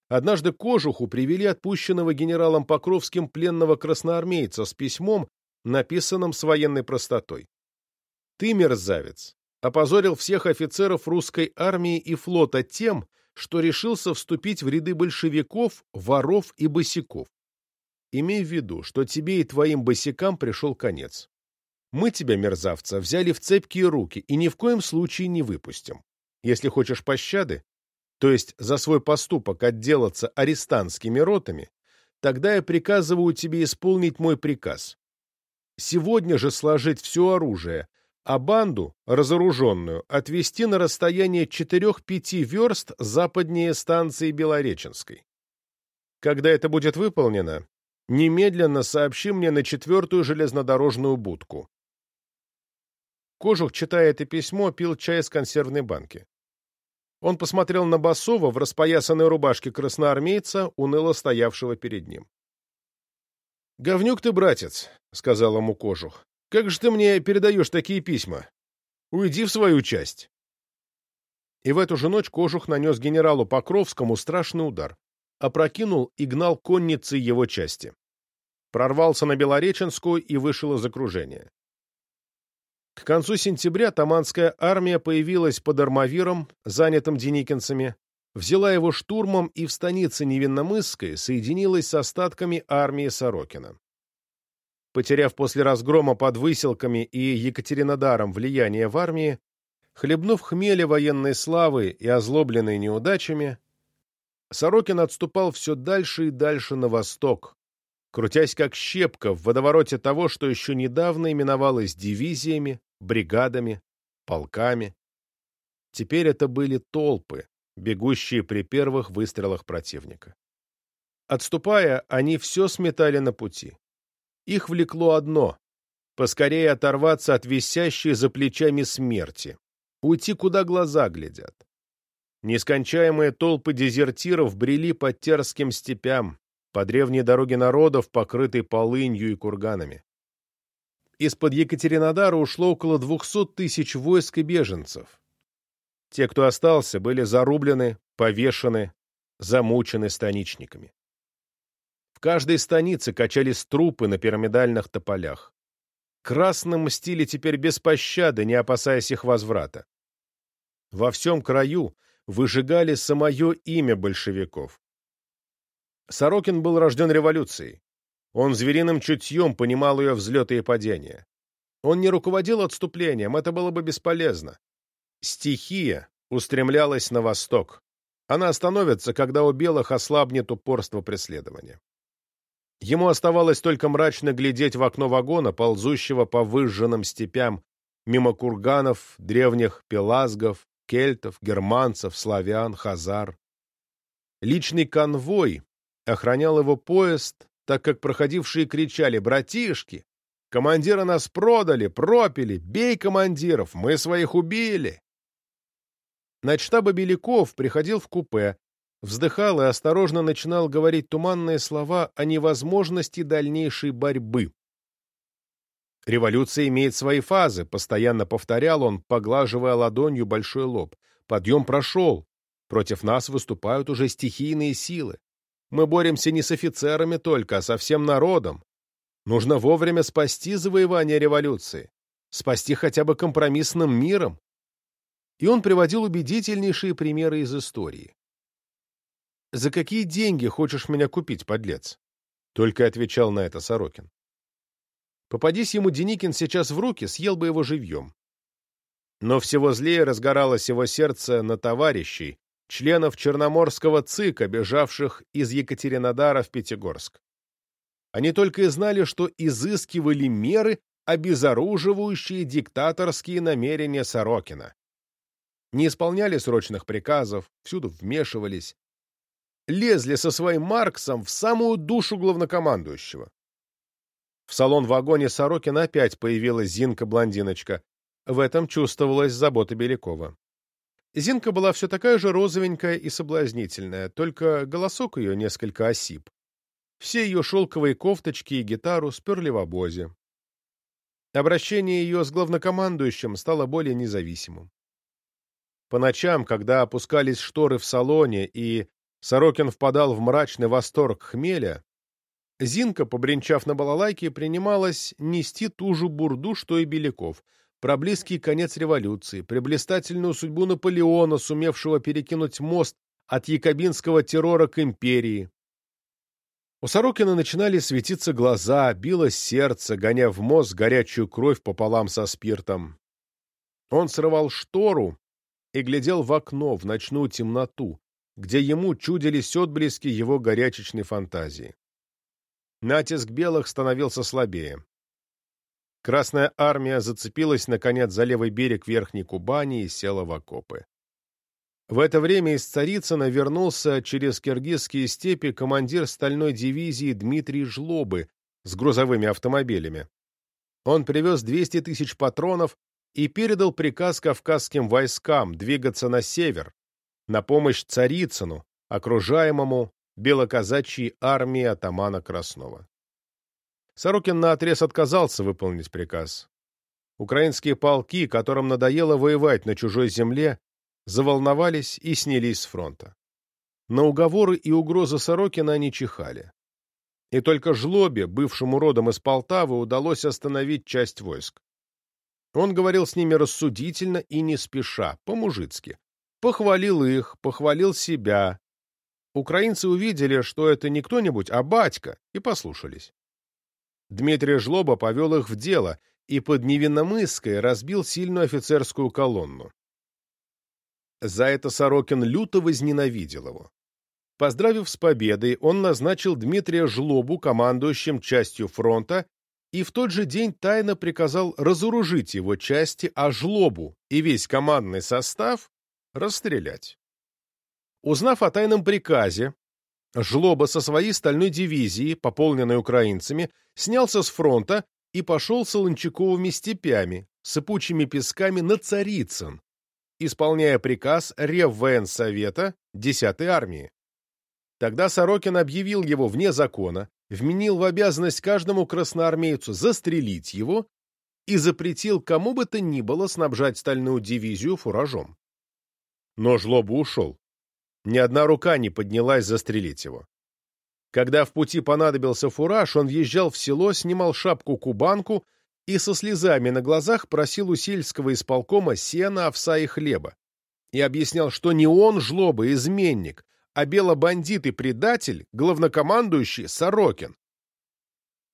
Однажды кожуху привели отпущенного генералом Покровским пленного красноармейца с письмом, написанным с военной простотой. «Ты, мерзавец, опозорил всех офицеров русской армии и флота тем, что решился вступить в ряды большевиков, воров и босиков. Имей в виду, что тебе и твоим босикам пришел конец. Мы тебя, мерзавца, взяли в цепкие руки и ни в коем случае не выпустим. Если хочешь пощады, то есть за свой поступок отделаться арестантскими ротами, тогда я приказываю тебе исполнить мой приказ. Сегодня же сложить все оружие, а банду, разоруженную, отвести на расстояние 4-5 верст западнее станции Белореченской. Когда это будет выполнено, немедленно сообщи мне на четвертую железнодорожную будку. Кожух, читая это письмо, пил чай из консервной банки. Он посмотрел на Басова в распоясанной рубашке красноармейца, уныло стоявшего перед ним. — Говнюк ты, братец, — сказал ему кожух. — Как же ты мне передаешь такие письма? Уйди в свою часть. И в эту же ночь кожух нанес генералу Покровскому страшный удар, опрокинул и гнал конницы его части. Прорвался на Белореченскую и вышел из окружения. К концу сентября Таманская армия появилась под Армавиром, занятым деникинцами, взяла его штурмом и в станице Невинномысской соединилась с остатками армии Сорокина. Потеряв после разгрома под Выселками и Екатеринодаром влияние в армии, хлебнув хмеля военной славы и озлобленной неудачами, Сорокин отступал все дальше и дальше на восток, крутясь как щепка в водовороте того, что еще недавно именовалось дивизиями, бригадами, полками. Теперь это были толпы, бегущие при первых выстрелах противника. Отступая, они все сметали на пути. Их влекло одно — поскорее оторваться от висящей за плечами смерти, уйти, куда глаза глядят. Нескончаемые толпы дезертиров брели по терским степям, по древней дороге народов, покрытой полынью и курганами. Из-под Екатеринодара ушло около двухсот тысяч войск и беженцев. Те, кто остался, были зарублены, повешены, замучены станичниками. В каждой станице качались трупы на пирамидальных тополях. Красным мстили теперь без пощады, не опасаясь их возврата. Во всем краю выжигали самое имя большевиков. Сорокин был рожден революцией. Он звериным чутьем понимал ее взлеты и падения. Он не руководил отступлением, это было бы бесполезно. Стихия устремлялась на восток. Она остановится, когда у белых ослабнет упорство преследования. Ему оставалось только мрачно глядеть в окно вагона, ползущего по выжженным степям, мимо курганов, древних пелазгов, кельтов, германцев, славян, хазар. Личный конвой охранял его поезд, так как проходившие кричали «Братишки! Командиры нас продали, пропили! Бей командиров! Мы своих убили!» Начштаба Беляков приходил в купе, вздыхал и осторожно начинал говорить туманные слова о невозможности дальнейшей борьбы. «Революция имеет свои фазы», — постоянно повторял он, поглаживая ладонью большой лоб. «Подъем прошел. Против нас выступают уже стихийные силы. Мы боремся не с офицерами только, а со всем народом. Нужно вовремя спасти завоевание революции, спасти хотя бы компромиссным миром. И он приводил убедительнейшие примеры из истории. «За какие деньги хочешь меня купить, подлец?» Только отвечал на это Сорокин. Попадись ему Деникин сейчас в руки, съел бы его живьем. Но всего злее разгоралось его сердце на товарищей, членов Черноморского ЦИКа, бежавших из Екатеринодара в Пятигорск. Они только и знали, что изыскивали меры, обезоруживающие диктаторские намерения Сорокина. Не исполняли срочных приказов, всюду вмешивались. Лезли со своим Марксом в самую душу главнокомандующего. В салон-вагоне Сорокина опять появилась Зинка-блондиночка. В этом чувствовалась забота Белякова. Зинка была все такая же розовенькая и соблазнительная, только голосок ее несколько осип. Все ее шелковые кофточки и гитару сперли в обозе. Обращение ее с главнокомандующим стало более независимым. По ночам, когда опускались шторы в салоне и Сорокин впадал в мрачный восторг хмеля, Зинка, побренчав на балалайке, принималась нести ту же бурду, что и Беляков — про близкий конец революции, про блистательную судьбу Наполеона, сумевшего перекинуть мост от якобинского террора к империи. У Сорокина начинали светиться глаза, билось сердце, гоня в мозг горячую кровь пополам со спиртом. Он срывал штору и глядел в окно, в ночную темноту, где ему чудились отблески его горячечной фантазии. Натиск белых становился слабее. Красная армия зацепилась, наконец, за левый берег Верхней Кубани и села в окопы. В это время из Царицына вернулся через киргизские степи командир стальной дивизии Дмитрий Жлобы с грузовыми автомобилями. Он привез 200 тысяч патронов и передал приказ кавказским войскам двигаться на север, на помощь Царицыну, окружаемому белоказачьей армией атамана Краснова. Сорокин наотрез отказался выполнить приказ. Украинские полки, которым надоело воевать на чужой земле, заволновались и снялись с фронта. На уговоры и угрозы Сорокина они чихали. И только Жлобе, бывшему родом из Полтавы, удалось остановить часть войск. Он говорил с ними рассудительно и не спеша, по-мужицки. Похвалил их, похвалил себя. Украинцы увидели, что это не кто-нибудь, а батька, и послушались. Дмитрий Жлоба повел их в дело и под Невинномысской разбил сильную офицерскую колонну. За это Сорокин люто возненавидел его. Поздравив с победой, он назначил Дмитрия Жлобу командующим частью фронта и в тот же день тайно приказал разоружить его части, а Жлобу и весь командный состав расстрелять. Узнав о тайном приказе, Жлоба со своей стальной дивизией, пополненной украинцами, снялся с фронта и пошел Солончаковыми степями, сыпучими песками на Царицын, исполняя приказ Реввоенсовета 10-й армии. Тогда Сорокин объявил его вне закона, вменил в обязанность каждому красноармейцу застрелить его и запретил кому бы то ни было снабжать стальную дивизию фуражом. Но Жлоба ушел. Ни одна рука не поднялась застрелить его. Когда в пути понадобился фураж, он въезжал в село, снимал шапку-кубанку и со слезами на глазах просил у сельского исполкома сена, овса и хлеба. И объяснял, что не он жлоба, изменник, а белобандит и предатель, главнокомандующий Сорокин.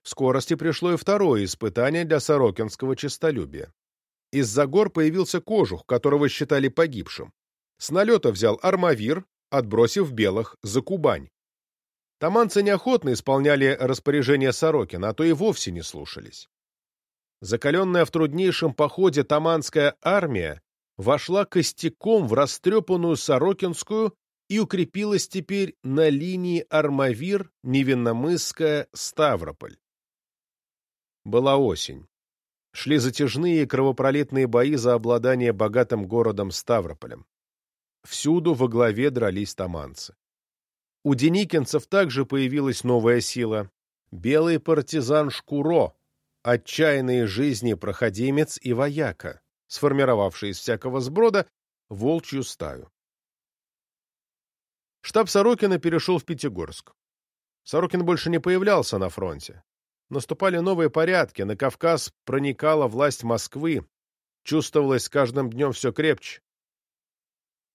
В скорости пришло и второе испытание для сорокинского честолюбия. Из-за гор появился кожух, которого считали погибшим. С налета взял армавир, отбросив белых за Кубань. Таманцы неохотно исполняли распоряжения Сорокина, а то и вовсе не слушались. Закаленная в труднейшем походе таманская армия вошла костяком в растрепанную Сорокинскую и укрепилась теперь на линии Армавир-Невинномысская-Ставрополь. Была осень. Шли затяжные кровопролитные бои за обладание богатым городом Ставрополем. Всюду во главе дрались таманцы. У деникинцев также появилась новая сила — белый партизан Шкуро, отчаянные жизни проходимец и вояка, сформировавший из всякого сброда волчью стаю. Штаб Сорокина перешел в Пятигорск. Сорокин больше не появлялся на фронте. Наступали новые порядки, на Кавказ проникала власть Москвы, чувствовалось с каждым днем все крепче.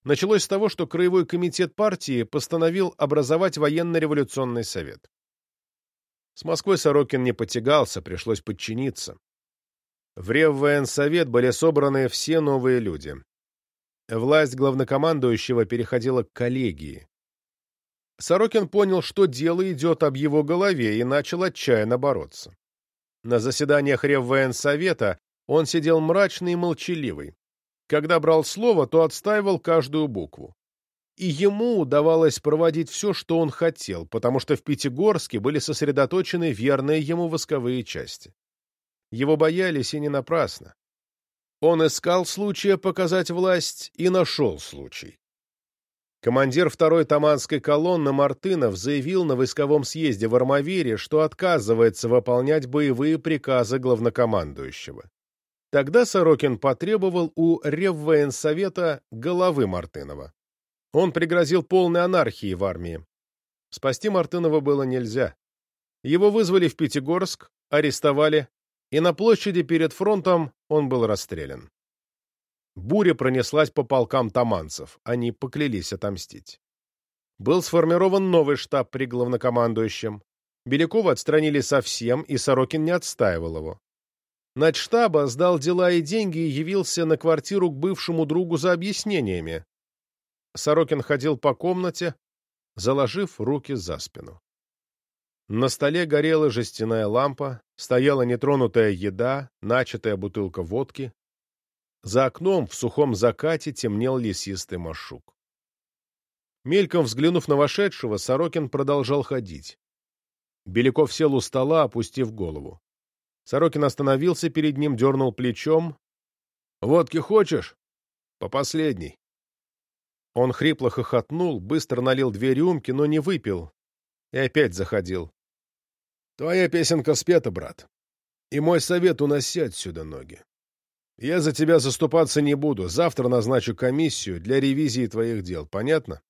Началось с того, что Краевой комитет партии постановил образовать военно-революционный совет. С Москвой Сорокин не потягался, пришлось подчиниться. В Реввоенсовет были собраны все новые люди. Власть главнокомандующего переходила к коллегии. Сорокин понял, что дело идет об его голове, и начал отчаянно бороться. На заседаниях Реввоенсовета он сидел мрачный и молчаливый. Когда брал слово, то отстаивал каждую букву. И ему удавалось проводить все, что он хотел, потому что в Пятигорске были сосредоточены верные ему восковые части. Его боялись и не напрасно. Он искал случая показать власть и нашел случай. Командир второй Таманской колонны Мартынов заявил на войсковом съезде в Армавире, что отказывается выполнять боевые приказы главнокомандующего. Тогда Сорокин потребовал у Реввоенсовета головы Мартынова. Он пригрозил полной анархией в армии. Спасти Мартынова было нельзя. Его вызвали в Пятигорск, арестовали, и на площади перед фронтом он был расстрелян. Буря пронеслась по полкам таманцев, они поклялись отомстить. Был сформирован новый штаб при главнокомандующем. Белякова отстранили совсем, и Сорокин не отстаивал его. Начштаба сдал дела и деньги и явился на квартиру к бывшему другу за объяснениями. Сорокин ходил по комнате, заложив руки за спину. На столе горела жестяная лампа, стояла нетронутая еда, начатая бутылка водки. За окном в сухом закате темнел лесистый машук. Мельком взглянув на вошедшего, Сорокин продолжал ходить. Беляков сел у стола, опустив голову. Сорокин остановился перед ним, дернул плечом. — Водки хочешь? — По последней. Он хрипло хохотнул, быстро налил две рюмки, но не выпил. И опять заходил. «Твоя песенка спета, брат. И мой совет — уноси отсюда ноги. Я за тебя заступаться не буду. Завтра назначу комиссию для ревизии твоих дел. Понятно?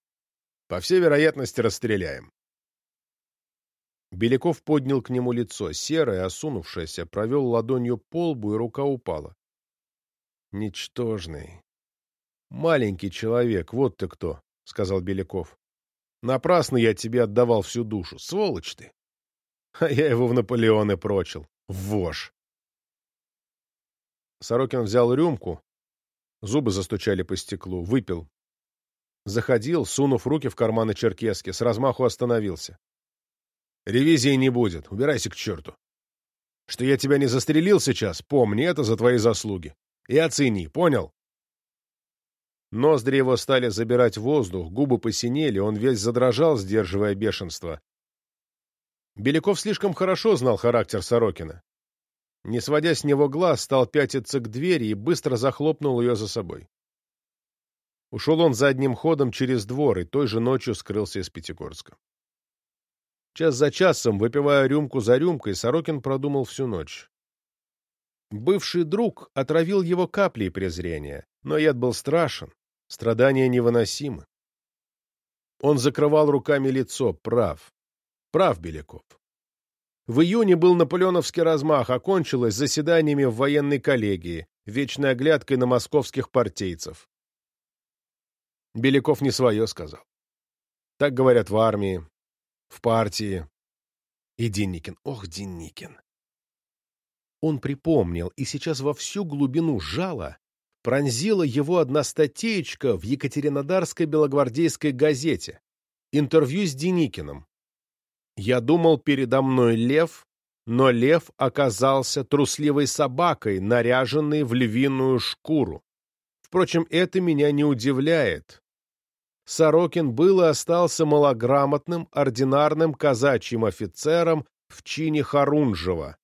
По всей вероятности, расстреляем». Беляков поднял к нему лицо, серое, осунувшееся, провел ладонью по лбу, и рука упала. «Ничтожный, «Маленький человек, вот ты кто», — сказал Беляков. «Напрасно я тебе отдавал всю душу. Сволочь ты!» А я его в Наполеоны прочил. Вошь! Сорокин взял рюмку, зубы застучали по стеклу, выпил. Заходил, сунув руки в карманы черкески, с размаху остановился. «Ревизии не будет, убирайся к черту. Что я тебя не застрелил сейчас, помни это за твои заслуги. И оцени, понял?» Ноздри его стали забирать воздух, губы посинели, он весь задрожал, сдерживая бешенство. Беляков слишком хорошо знал характер Сорокина. Не сводя с него глаз, стал пятиться к двери и быстро захлопнул ее за собой. Ушел он задним ходом через двор и той же ночью скрылся из Пятигорска. Час за часом, выпивая рюмку за рюмкой, Сорокин продумал всю ночь. Бывший друг отравил его каплей презрения, но яд был страшен, страдания невыносимы. Он закрывал руками лицо, прав. Прав Беляков. В июне был наполеоновский размах, окончилось заседаниями в военной коллегии, вечной оглядкой на московских партийцев. Беляков не свое сказал. Так говорят в армии, в партии. И Деникин, ох, Деникин. Он припомнил, и сейчас во всю глубину жала пронзила его одна статейка в Екатеринодарской белогвардейской газете. Интервью с Деникиным. «Я думал, передо мной лев, но лев оказался трусливой собакой, наряженной в львиную шкуру. Впрочем, это меня не удивляет. Сорокин был и остался малограмотным, ординарным казачьим офицером в чине Харунжева.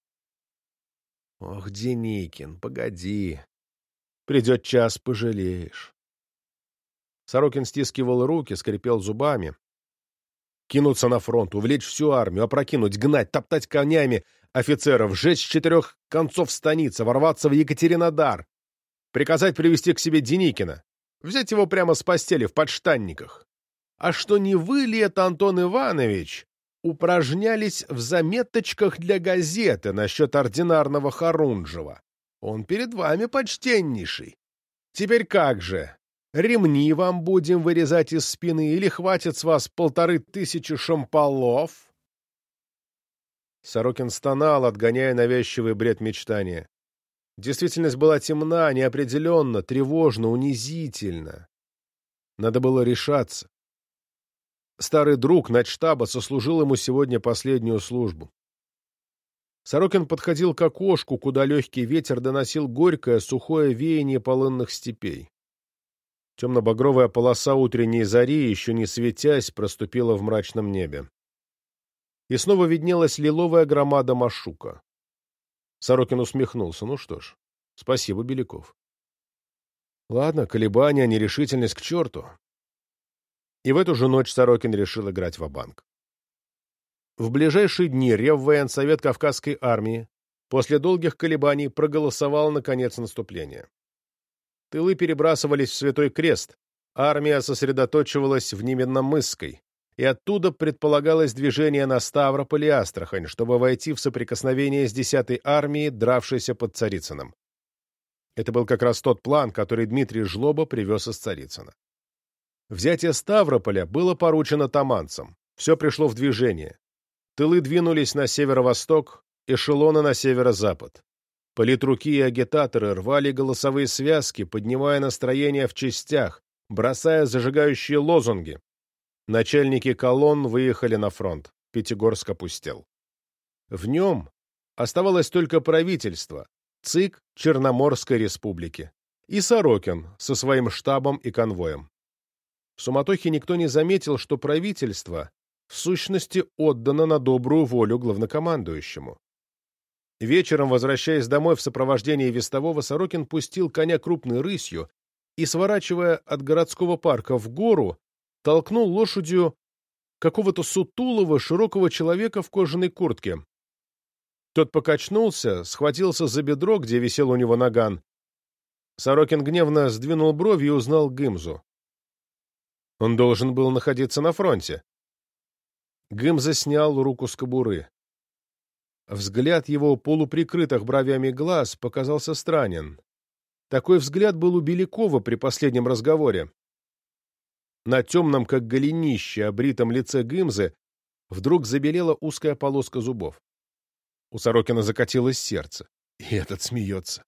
Ох, Деникин, погоди. Придет час, пожалеешь. Сорокин стискивал руки, скрипел зубами. Кинуться на фронт, увлечь всю армию, опрокинуть, гнать, топтать конями офицеров, сжечь четырех концов станицы, ворваться в Екатеринодар, приказать привести к себе Деникина, взять его прямо с постели в подштанниках. А что не вы ли это, Антон Иванович, упражнялись в заметочках для газеты насчет ординарного Харунжева. Он перед вами почтеннейший. Теперь как же? Ремни вам будем вырезать из спины или хватит с вас полторы тысячи шамполов? Сорокин стонал, отгоняя навязчивый бред мечтания. Действительность была темна, неопределенна, тревожна, унизительна. Надо было решаться. Старый друг начштаба сослужил ему сегодня последнюю службу. Сорокин подходил к окошку, куда легкий ветер доносил горькое, сухое веяние полынных степей. Темно-багровая полоса утренней зари, еще не светясь, проступила в мрачном небе. И снова виднелась лиловая громада Машука. Сорокин усмехнулся. Ну что ж, спасибо, Беляков. Ладно, колебания, нерешительность к черту. И в эту же ночь Сорокин решил играть в банк В ближайшие дни Реввоенсовет Кавказской армии после долгих колебаний проголосовал на конец наступления. Тылы перебрасывались в Святой Крест, армия сосредоточивалась в Немедномысской, и оттуда предполагалось движение на Ставрополь и Астрахань, чтобы войти в соприкосновение с 10-й армией, дравшейся под Царицыном. Это был как раз тот план, который Дмитрий Жлоба привез из Царицына. Взятие Ставрополя было поручено таманцам. Все пришло в движение. Тылы двинулись на северо-восток, эшелоны на северо-запад. Политруки и агитаторы рвали голосовые связки, поднимая настроение в частях, бросая зажигающие лозунги. Начальники колонн выехали на фронт. Пятигорск опустел. В нем оставалось только правительство, ЦИК Черноморской республики и Сорокин со своим штабом и конвоем. В суматохе никто не заметил, что правительство в сущности отдано на добрую волю главнокомандующему. Вечером, возвращаясь домой в сопровождении вестового, Сорокин пустил коня крупной рысью и, сворачивая от городского парка в гору, толкнул лошадью какого-то сутулого, широкого человека в кожаной куртке. Тот покачнулся, схватился за бедро, где висел у него наган. Сорокин гневно сдвинул брови и узнал Гымзу. Он должен был находиться на фронте. Гымза снял руку с кобуры. Взгляд его полуприкрытых бровями глаз показался странен. Такой взгляд был у Белякова при последнем разговоре. На темном, как голенище, обритом лице Гымзы вдруг забелела узкая полоска зубов. У Сорокина закатилось сердце. И этот смеется.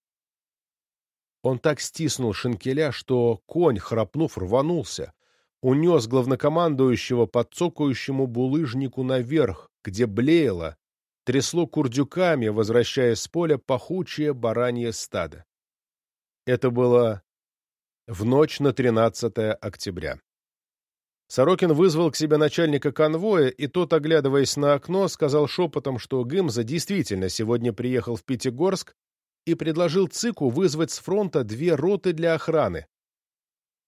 Он так стиснул шинкеля, что конь, храпнув, рванулся, унес главнокомандующего по цокающему булыжнику наверх, где блеяло, трясло курдюками, возвращая с поля пахучее баранье стадо. Это было в ночь на 13 октября. Сорокин вызвал к себе начальника конвоя, и тот, оглядываясь на окно, сказал шепотом, что Гымза действительно сегодня приехал в Пятигорск и предложил ЦИКу вызвать с фронта две роты для охраны.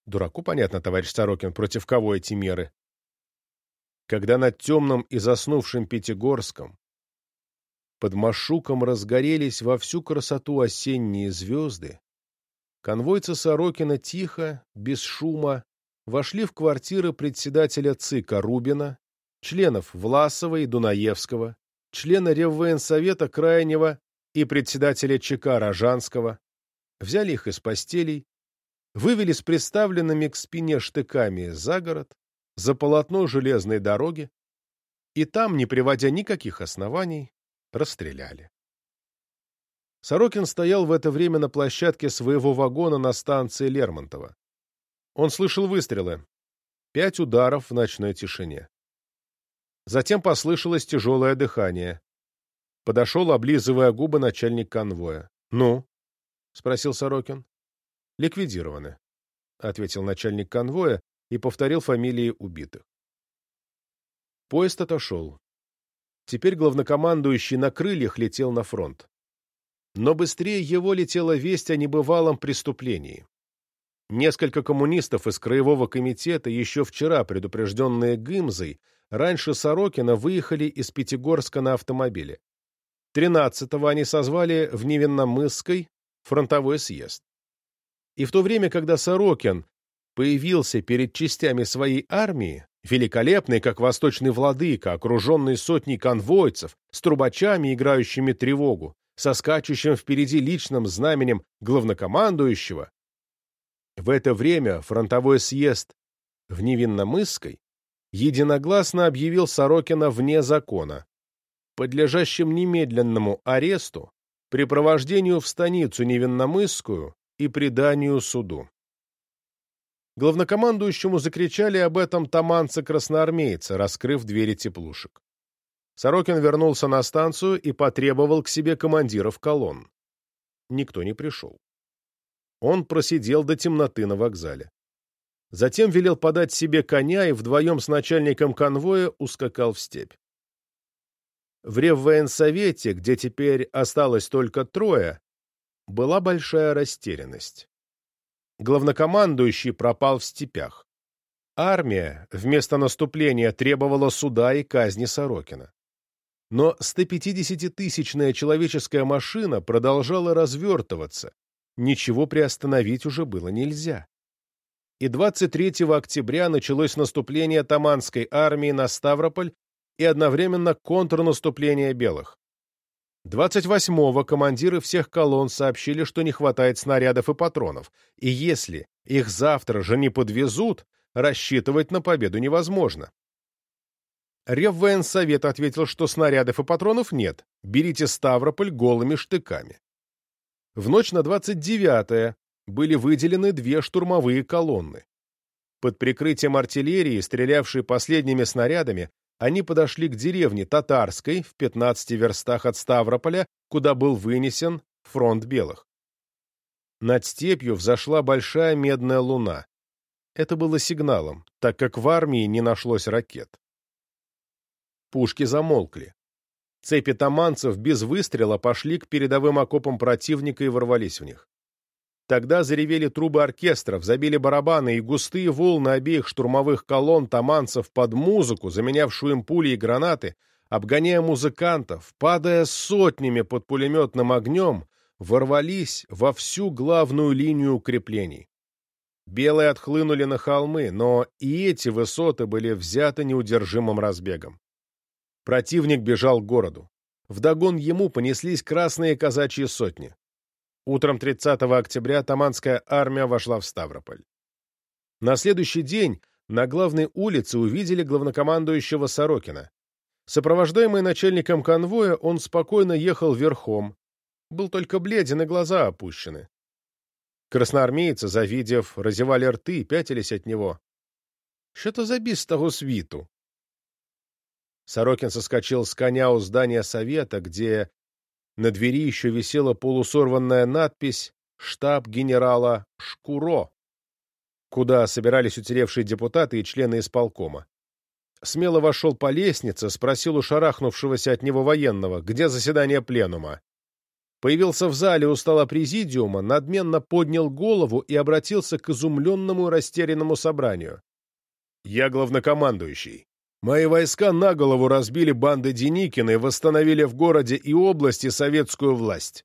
Дураку понятно, товарищ Сорокин, против кого эти меры. Когда над темным и заснувшим Пятигорском под Машуком разгорелись во всю красоту осенние звезды, конвойцы Сорокина тихо, без шума, вошли в квартиры председателя ЦИКа Рубина, членов Власова и Дунаевского, члена Реввоенсовета Крайнего и председателя ЧК Рожанского, взяли их из постелей, вывели с приставленными к спине штыками за город, за полотно железной дороги, и там, не приводя никаких оснований, расстреляли. Сорокин стоял в это время на площадке своего вагона на станции Лермонтова. Он слышал выстрелы. Пять ударов в ночной тишине. Затем послышалось тяжелое дыхание. Подошел, облизывая губы, начальник конвоя. «Ну?» — спросил Сорокин. «Ликвидированы», — ответил начальник конвоя и повторил фамилии убитых. Поезд отошел. Теперь главнокомандующий на крыльях летел на фронт. Но быстрее его летела весть о небывалом преступлении. Несколько коммунистов из Краевого комитета, еще вчера предупрежденные Гымзой, раньше Сорокина выехали из Пятигорска на автомобиле. 13-го они созвали в Невинномысской фронтовой съезд. И в то время, когда Сорокин появился перед частями своей армии, великолепный, как восточный владыка, окруженный сотней конвойцев, с трубачами, играющими тревогу, со скачущим впереди личным знаменем главнокомандующего, в это время фронтовой съезд в Невинномысской единогласно объявил Сорокина вне закона, подлежащим немедленному аресту, припровождению в станицу Невинномысскую и преданию суду. Главнокомандующему закричали об этом таманцы-красноармейцы, раскрыв двери теплушек. Сорокин вернулся на станцию и потребовал к себе командиров колонн. Никто не пришел. Он просидел до темноты на вокзале. Затем велел подать себе коня и вдвоем с начальником конвоя ускакал в степь. В Реввоенсовете, где теперь осталось только трое, была большая растерянность. Главнокомандующий пропал в степях. Армия вместо наступления требовала суда и казни Сорокина. Но 150-тысячная человеческая машина продолжала развертываться, ничего приостановить уже было нельзя. И 23 октября началось наступление Таманской армии на Ставрополь и одновременно контрнаступление белых. 28-го командиры всех колонн сообщили, что не хватает снарядов и патронов, и если их завтра же не подвезут, рассчитывать на победу невозможно. Реввоенсовет ответил, что снарядов и патронов нет, берите Ставрополь голыми штыками. В ночь на 29-е были выделены две штурмовые колонны. Под прикрытием артиллерии, стрелявшей последними снарядами, они подошли к деревне Татарской в 15 верстах от Ставрополя, куда был вынесен фронт белых. Над степью взошла большая медная луна. Это было сигналом, так как в армии не нашлось ракет. Пушки замолкли. Цепи таманцев без выстрела пошли к передовым окопам противника и ворвались в них. Тогда заревели трубы оркестров, забили барабаны, и густые волны обеих штурмовых колонн таманцев под музыку, заменявшую им пули и гранаты, обгоняя музыкантов, падая сотнями под пулеметным огнем, ворвались во всю главную линию укреплений. Белые отхлынули на холмы, но и эти высоты были взяты неудержимым разбегом. Противник бежал к городу. Вдогон ему понеслись красные казачьи сотни. Утром 30 октября Таманская армия вошла в Ставрополь. На следующий день на главной улице увидели главнокомандующего Сорокина. Сопровождаемый начальником конвоя, он спокойно ехал верхом. Был только бледен и глаза опущены. Красноармейцы, завидев, разевали рты и пятились от него. «Что то за без того свиту?» Сорокин соскочил с коня у здания совета, где на двери еще висела полусорванная надпись «Штаб генерала Шкуро», куда собирались уцелевшие депутаты и члены исполкома. Смело вошел по лестнице, спросил у шарахнувшегося от него военного, где заседание пленума. Появился в зале у стола президиума, надменно поднял голову и обратился к изумленному и растерянному собранию. «Я главнокомандующий. Мои войска на голову разбили банды Деникина и восстановили в городе и области советскую власть.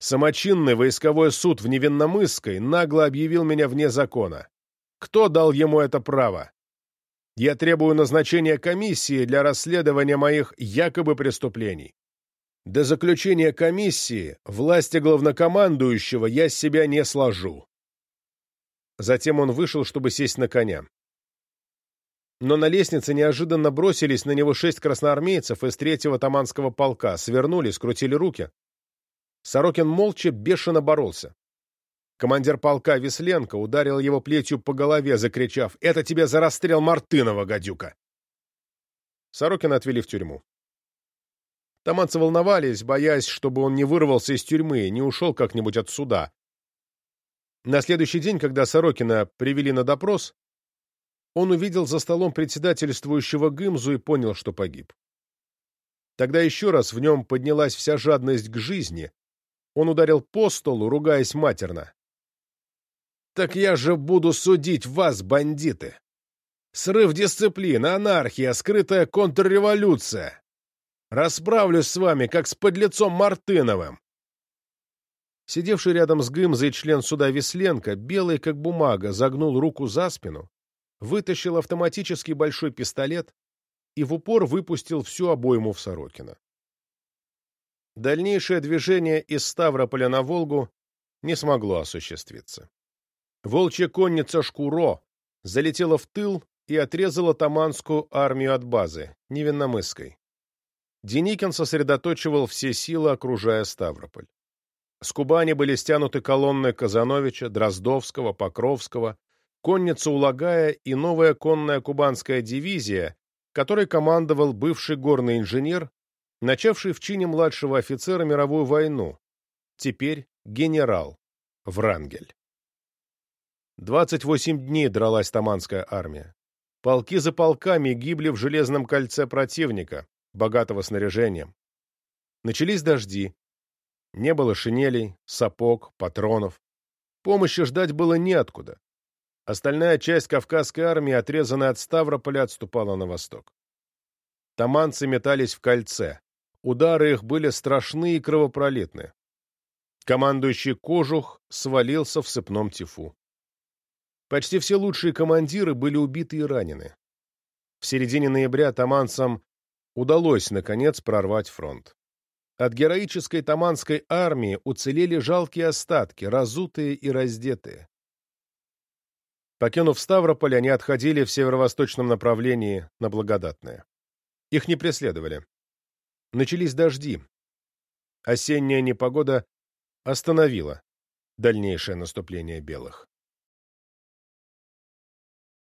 Самочинный войсковой суд в Невинномысской нагло объявил меня вне закона. Кто дал ему это право? Я требую назначения комиссии для расследования моих якобы преступлений. До заключения комиссии власти главнокомандующего я с себя не сложу. Затем он вышел, чтобы сесть на коня но на лестнице неожиданно бросились на него шесть красноармейцев из третьего Таманского полка, свернули, скрутили руки. Сорокин молча, бешено боролся. Командир полка Весленко ударил его плетью по голове, закричав «Это тебе за расстрел Мартынова, гадюка!» Сорокина отвели в тюрьму. Таманцы волновались, боясь, чтобы он не вырвался из тюрьмы и не ушел как-нибудь от суда. На следующий день, когда Сорокина привели на допрос, он увидел за столом председательствующего Гымзу и понял, что погиб. Тогда еще раз в нем поднялась вся жадность к жизни. Он ударил по столу, ругаясь матерно. «Так я же буду судить вас, бандиты! Срыв дисциплины, анархия, скрытая контрреволюция! Расправлюсь с вами, как с подлецом Мартыновым!» Сидевший рядом с Гымзой член суда Весленко, белый как бумага, загнул руку за спину вытащил автоматический большой пистолет и в упор выпустил всю обойму в Сорокина. Дальнейшее движение из Ставрополя на Волгу не смогло осуществиться. Волчья конница Шкуро залетела в тыл и отрезала Таманскую армию от базы, Невинномысской. Деникин сосредоточивал все силы, окружая Ставрополь. С Кубани были стянуты колонны Казановича, Дроздовского, Покровского, конница Улагая и новая конная кубанская дивизия, которой командовал бывший горный инженер, начавший в чине младшего офицера мировую войну, теперь генерал Врангель. 28 дней дралась Таманская армия. Полки за полками гибли в железном кольце противника, богатого снаряжением. Начались дожди. Не было шинелей, сапог, патронов. Помощи ждать было неоткуда. Остальная часть Кавказской армии, отрезанная от Ставрополя, отступала на восток. Таманцы метались в кольце. Удары их были страшны и кровопролитны. Командующий Кожух свалился в сыпном тифу. Почти все лучшие командиры были убиты и ранены. В середине ноября таманцам удалось, наконец, прорвать фронт. От героической таманской армии уцелели жалкие остатки, разутые и раздетые. Покинув Ставрополь, они отходили в северо-восточном направлении на Благодатное. Их не преследовали. Начались дожди. Осенняя непогода остановила дальнейшее наступление белых.